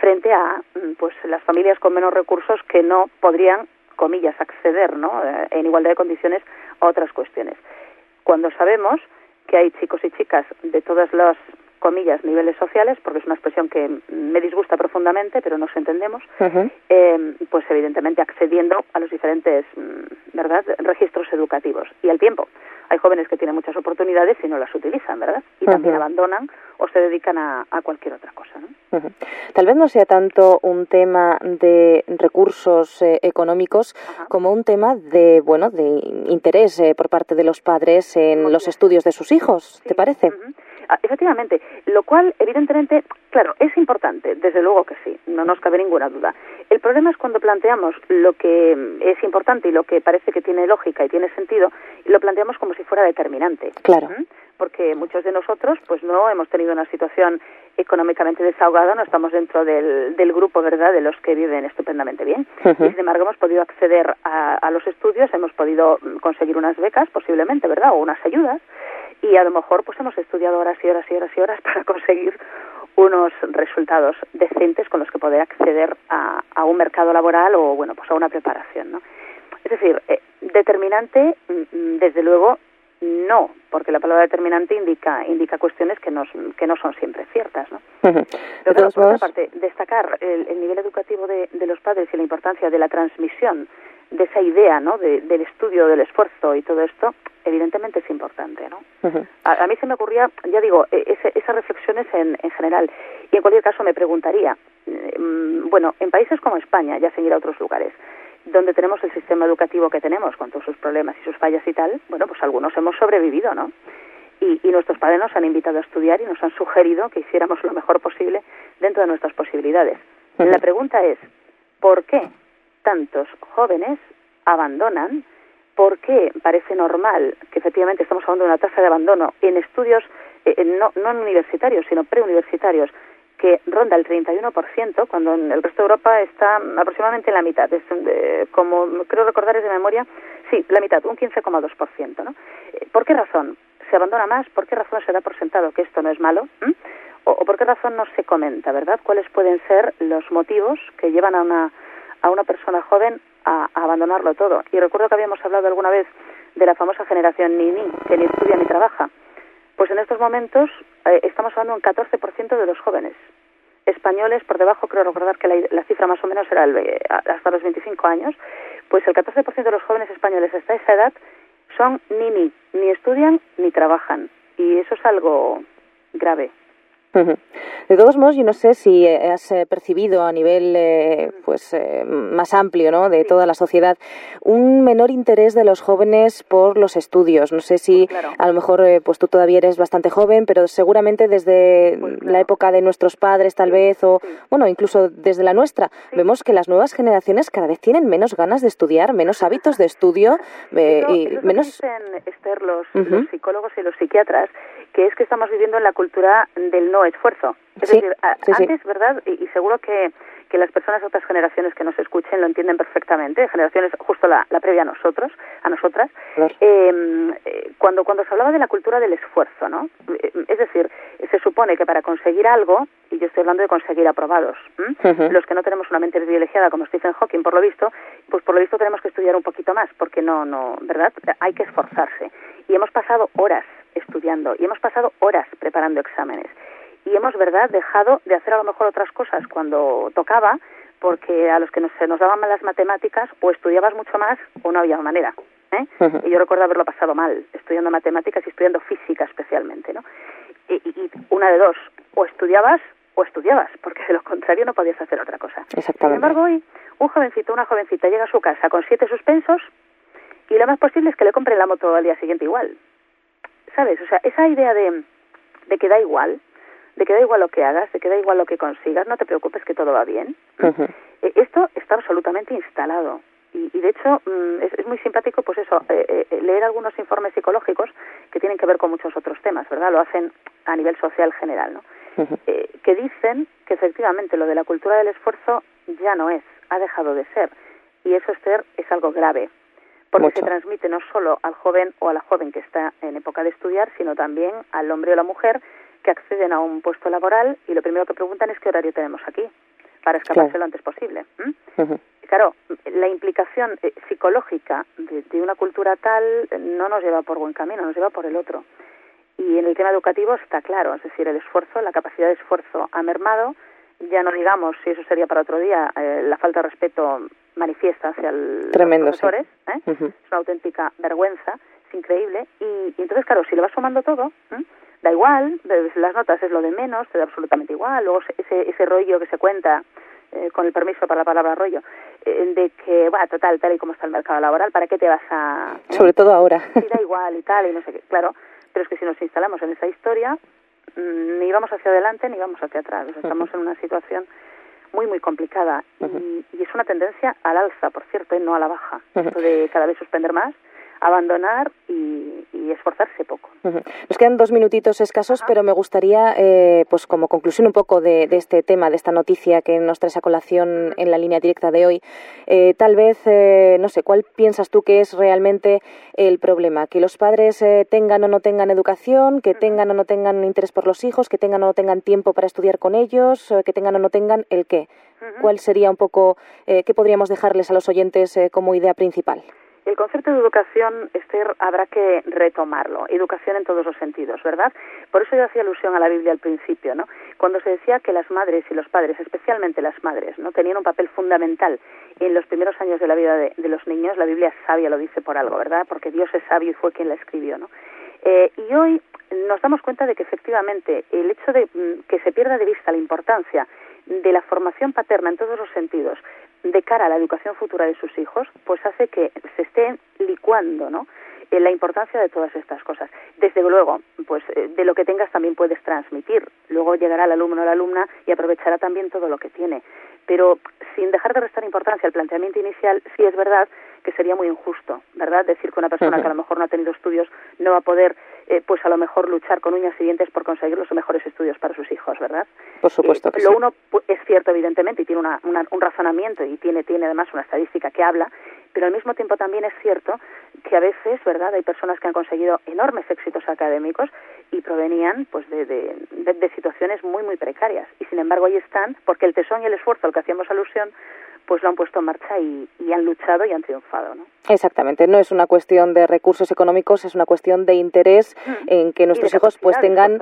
frente a pues las familias con menos recursos que no podrían, comillas, acceder, ¿no?, en igualdad de condiciones a otras cuestiones cuando sabemos que hay chicos y chicas de todas las comillas niveles sociales, porque es una expresión que me disgusta profundamente, pero nos entendemos, uh -huh. eh, pues evidentemente accediendo a los diferentes, ¿verdad?, registros educativos. Y el tiempo. Hay jóvenes que tienen muchas oportunidades y no las utilizan, ¿verdad? Y uh -huh. también abandonan o se dedican a, a cualquier otra cosa, ¿no? Uh -huh. Tal vez no sea tanto un tema de recursos eh, económicos como un tema de, bueno, de interés eh, por parte de los padres en los estudios de sus hijos, ¿te parece? Efectivamente, lo cual, evidentemente, claro, es importante, desde luego que sí, no nos cabe ninguna duda. El problema es cuando planteamos lo que es importante y lo que parece que tiene lógica y tiene sentido, lo planteamos como si fuera determinante. Claro. ¿Mm? Porque muchos de nosotros, pues no hemos tenido una situación económicamente desahogada, no estamos dentro del, del grupo, ¿verdad?, de los que viven estupendamente bien. Uh -huh. Y sin embargo, hemos podido acceder a, a los estudios, hemos podido conseguir unas becas, posiblemente, ¿verdad?, o unas ayudas y a lo mejor pues hemos estudiado horas y horas y horas y horas para conseguir unos resultados decentes con los que poder acceder a, a un mercado laboral o bueno pues a una preparación no es decir eh, determinante desde luego no, porque la palabra determinante indica indica cuestiones que no, que no son siempre ciertas. ¿no? Pero De claro, todos por otra parte, destacar el, el nivel educativo de, de los padres y la importancia de la transmisión de esa idea ¿no? de- del estudio, del esfuerzo y todo esto, evidentemente es importante. ¿no? A, a mí se me ocurría, ya digo, eh, ese- esas reflexiones en, en general. Y en cualquier caso me preguntaría, mm, bueno, en países como España, ya seguir a otros lugares, donde tenemos el sistema educativo que tenemos, con todos sus problemas y sus fallas y tal, bueno, pues algunos hemos sobrevivido, ¿no? Y, y nuestros padres nos han invitado a estudiar y nos han sugerido que hiciéramos lo mejor posible dentro de nuestras posibilidades. La pregunta es, ¿por qué tantos jóvenes abandonan? ¿Por qué parece normal que efectivamente estamos hablando de una tasa de abandono en estudios eh, no, no universitarios, sino preuniversitarios, que ronda el 31%, cuando en el resto de Europa está aproximadamente en la mitad. Es, eh, como creo recordar es de memoria, sí, la mitad, un 15,2%. ¿no? Eh, ¿Por qué razón se abandona más? ¿Por qué razón se da por sentado que esto no es malo? ¿Mm? ¿O, o por qué razón no se comenta, verdad? ¿Cuáles pueden ser los motivos que llevan a una, a una persona joven a, abandonarlo todo? Y recuerdo que habíamos hablado alguna vez de la famosa generación Nini, que ni estudia ni trabaja. Pues en estos momentos eh, estamos hablando de un 14% de los jóvenes españoles, por debajo creo recordar que la, la cifra más o menos era el, hasta los 25 años, pues el 14% de los jóvenes españoles hasta esa edad son ni ni, ni estudian ni trabajan. Y eso es algo grave. De todos modos, yo no sé si eh, has eh, percibido a nivel eh, pues eh, más amplio ¿no? de toda la sociedad un menor interés de los jóvenes por los estudios. No sé si Pues claro. a lo mejor eh, pues tú todavía eres bastante joven, pero seguramente desde Pues claro. la época de nuestros padres tal vez o sí. bueno incluso desde la nuestra vemos que las nuevas generaciones cada vez tienen menos ganas de estudiar, menos hábitos de estudio eh, Eso- y eso menos dicen, Esther, los, los psicólogos y los psiquiatras, que es que estamos viviendo en la cultura del no esfuerzo. Es Sí, decir, sí. antes, ¿verdad? Y, y seguro que, que las personas de otras generaciones que nos escuchen lo entienden perfectamente, generaciones justo la, la previa a nosotros, a nosotras, Claro. eh, cuando, cuando se hablaba de la cultura del esfuerzo, ¿no? Eh, Es decir, se supone que para conseguir algo, y yo estoy hablando de conseguir aprobados. Ujú. los que no tenemos una mente privilegiada como Stephen Hawking, por lo visto, pues por lo visto tenemos que estudiar un poquito más, porque no, no, ¿verdad? Hay que esforzarse. Y hemos pasado horas estudiando, y hemos pasado horas preparando exámenes. Y hemos, ¿verdad?, dejado de hacer a lo mejor otras cosas cuando tocaba, porque a los que nos, se nos daban mal las matemáticas, o estudiabas mucho más o no había manera. ¿eh? Y yo recuerdo haberlo pasado mal, estudiando matemáticas y estudiando física especialmente, ¿no? Y, y- y una de dos, o estudiabas o estudiabas, porque de lo contrario no podías hacer otra cosa. Sin embargo, hoy un jovencito, una jovencita llega a su casa con siete suspensos y lo más posible es que le compren la moto al día siguiente igual. ¿Sabes? O sea, esa idea de, de que da igual, de que da igual lo que hagas, de que da igual lo que consigas, no te preocupes que todo va bien. Eh, Esto está absolutamente instalado. Y, y de hecho mm, es, es muy simpático, pues eso, eh, eh, leer algunos informes psicológicos que tienen que ver con muchos otros temas, ¿verdad? Lo hacen a nivel social general, ¿no? Eh, que dicen que efectivamente lo de la cultura del esfuerzo ya no es, ha dejado de ser. Y eso, Esther, es algo grave. Porque Mucho. se transmite no solo al joven o a la joven que está en época de estudiar, sino también al hombre o la mujer que acceden a un puesto laboral y lo primero que preguntan es qué horario tenemos aquí, para escaparse Claro. lo antes posible. ¿m? Ujú. Claro, la implicación eh, psicológica de, de una cultura tal no nos lleva por buen camino, nos lleva por el otro. Y en el tema educativo está claro, es decir, el esfuerzo, la capacidad de esfuerzo ha mermado, ya no digamos, si eso sería para otro día, eh, la falta de respeto manifiesta hacia el, Tremendo, los sí. profesores, ¿eh? Es una auténtica vergüenza, es increíble. Y, y entonces, claro, si le vas sumando todo, ¿eh? Da igual, las notas es lo de menos, te da absolutamente igual, luego ese, ese rollo que se cuenta, eh, con el permiso para la palabra rollo, eh, de que, bueno, total, tal y como está el mercado laboral, ¿para qué te vas a...? eh? Sobre todo ahora. Sí, da igual y tal, y no sé qué, claro, pero es que si nos instalamos en esa historia, mm, ni vamos hacia adelante ni vamos hacia atrás, O sea, estamos en una situación muy, muy complicada y, y es una tendencia al alza, por cierto, y no a la baja, Ujú. Esto de cada vez suspender más, abandonar y, y esforzarse poco. Nos quedan dos minutitos escasos, pero me gustaría, eh, pues como conclusión un poco de, de este tema, de esta noticia que nos traes a colación en la línea directa de hoy, eh, tal vez, eh, no sé, ¿cuál piensas tú que es realmente el problema? ¿Que los padres eh, tengan o no tengan educación, que tengan o no tengan interés por los hijos, que tengan o no tengan tiempo para estudiar con ellos, eh, que tengan o no tengan el qué? ¿Cuál sería un poco, qué podríamos dejarles a los oyentes como idea principal? El concepto de educación, Esther, habrá que retomarlo. Educación en todos los sentidos, ¿verdad? Por eso yo hacía alusión a la Biblia al principio, ¿no? Cuando se decía que las madres y los padres, especialmente las madres, ¿no? Tenían un papel fundamental en los primeros años de la vida de, de los niños. La Biblia sabia, lo dice por algo, ¿verdad? Porque Dios es sabio y fue quien la escribió, ¿no? Eh, y hoy nos damos cuenta de que efectivamente el hecho de mm, que se pierda de vista la importancia de la formación paterna en todos los sentidos de cara a la educación futura de sus hijos, pues hace que se esté licuando, ¿no? Eh, la importancia de todas estas cosas. Desde luego, pues eh, de lo que tengas también puedes transmitir. Luego llegará el alumno o la alumna y aprovechará también todo lo que tiene. Pero sin dejar de restar importancia al planteamiento inicial, sí es verdad que sería muy injusto, ¿verdad? Decir que una persona que a lo mejor no ha tenido estudios no va a poder, eh, pues a lo mejor luchar con uñas y dientes por conseguir los mejores estudios para sus hijos, ¿verdad? Por supuesto que Lo sí. uno pu- es cierto, evidentemente, y tiene una- una- un razonamiento y tiene, tiene además una estadística que habla, pero al mismo tiempo también es cierto que a veces, ¿verdad? Hay personas que han conseguido enormes éxitos académicos y provenían, pues, de, de, de- de situaciones muy, muy precarias. Y sin embargo ahí están, porque el tesón y el esfuerzo al que hacíamos alusión, pues lo han puesto en marcha y, y han luchado y han triunfado, ¿no? Exactamente, no es una cuestión de recursos económicos, es una cuestión de interés en que nuestros hijos pues tengan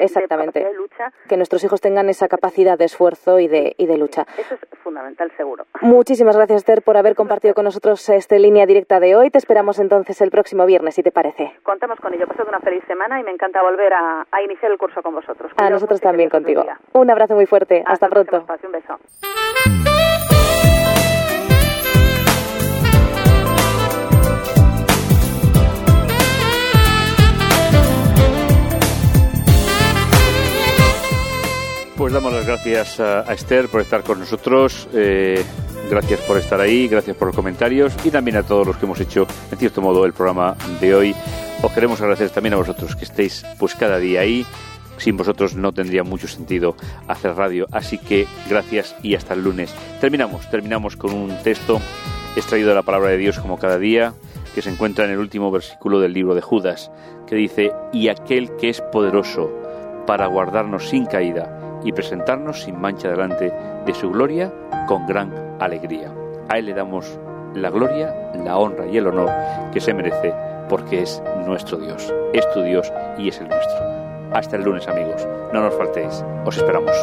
exactamente de lucha. que nuestros hijos tengan esa capacidad de esfuerzo y de y de lucha. Eso es fundamental, seguro. Muchísimas gracias Esther por haber compartido con nosotros esta línea directa de hoy. Te esperamos entonces el próximo viernes, si te parece. Contamos con ello. Pasad una feliz semana y me encanta volver a, a iniciar el curso con vosotros. A nosotros también contigo. Un abrazo muy fuerte. Hasta próximo pronto. Un beso. Pues damos las gracias a, Esther por estar con nosotros. eh, gracias por estar ahí, gracias por los comentarios y también a todos los que hemos hecho, en cierto modo, el programa de hoy. Os queremos agradecer también a vosotros que estéis pues cada día ahí. Sin vosotros no tendría mucho sentido hacer radio. Así que gracias y hasta el lunes. Terminamos, terminamos con un texto extraído de la palabra de Dios como cada día, que se encuentra en el último versículo del libro de Judas, que dice, y aquel que es poderoso para guardarnos sin caída y presentarnos sin mancha delante de su gloria con gran alegría. A Él le damos la gloria, la honra y el honor que se merece porque es nuestro Dios, es tu Dios y es el nuestro. Hasta el lunes amigos, no nos faltéis, os esperamos.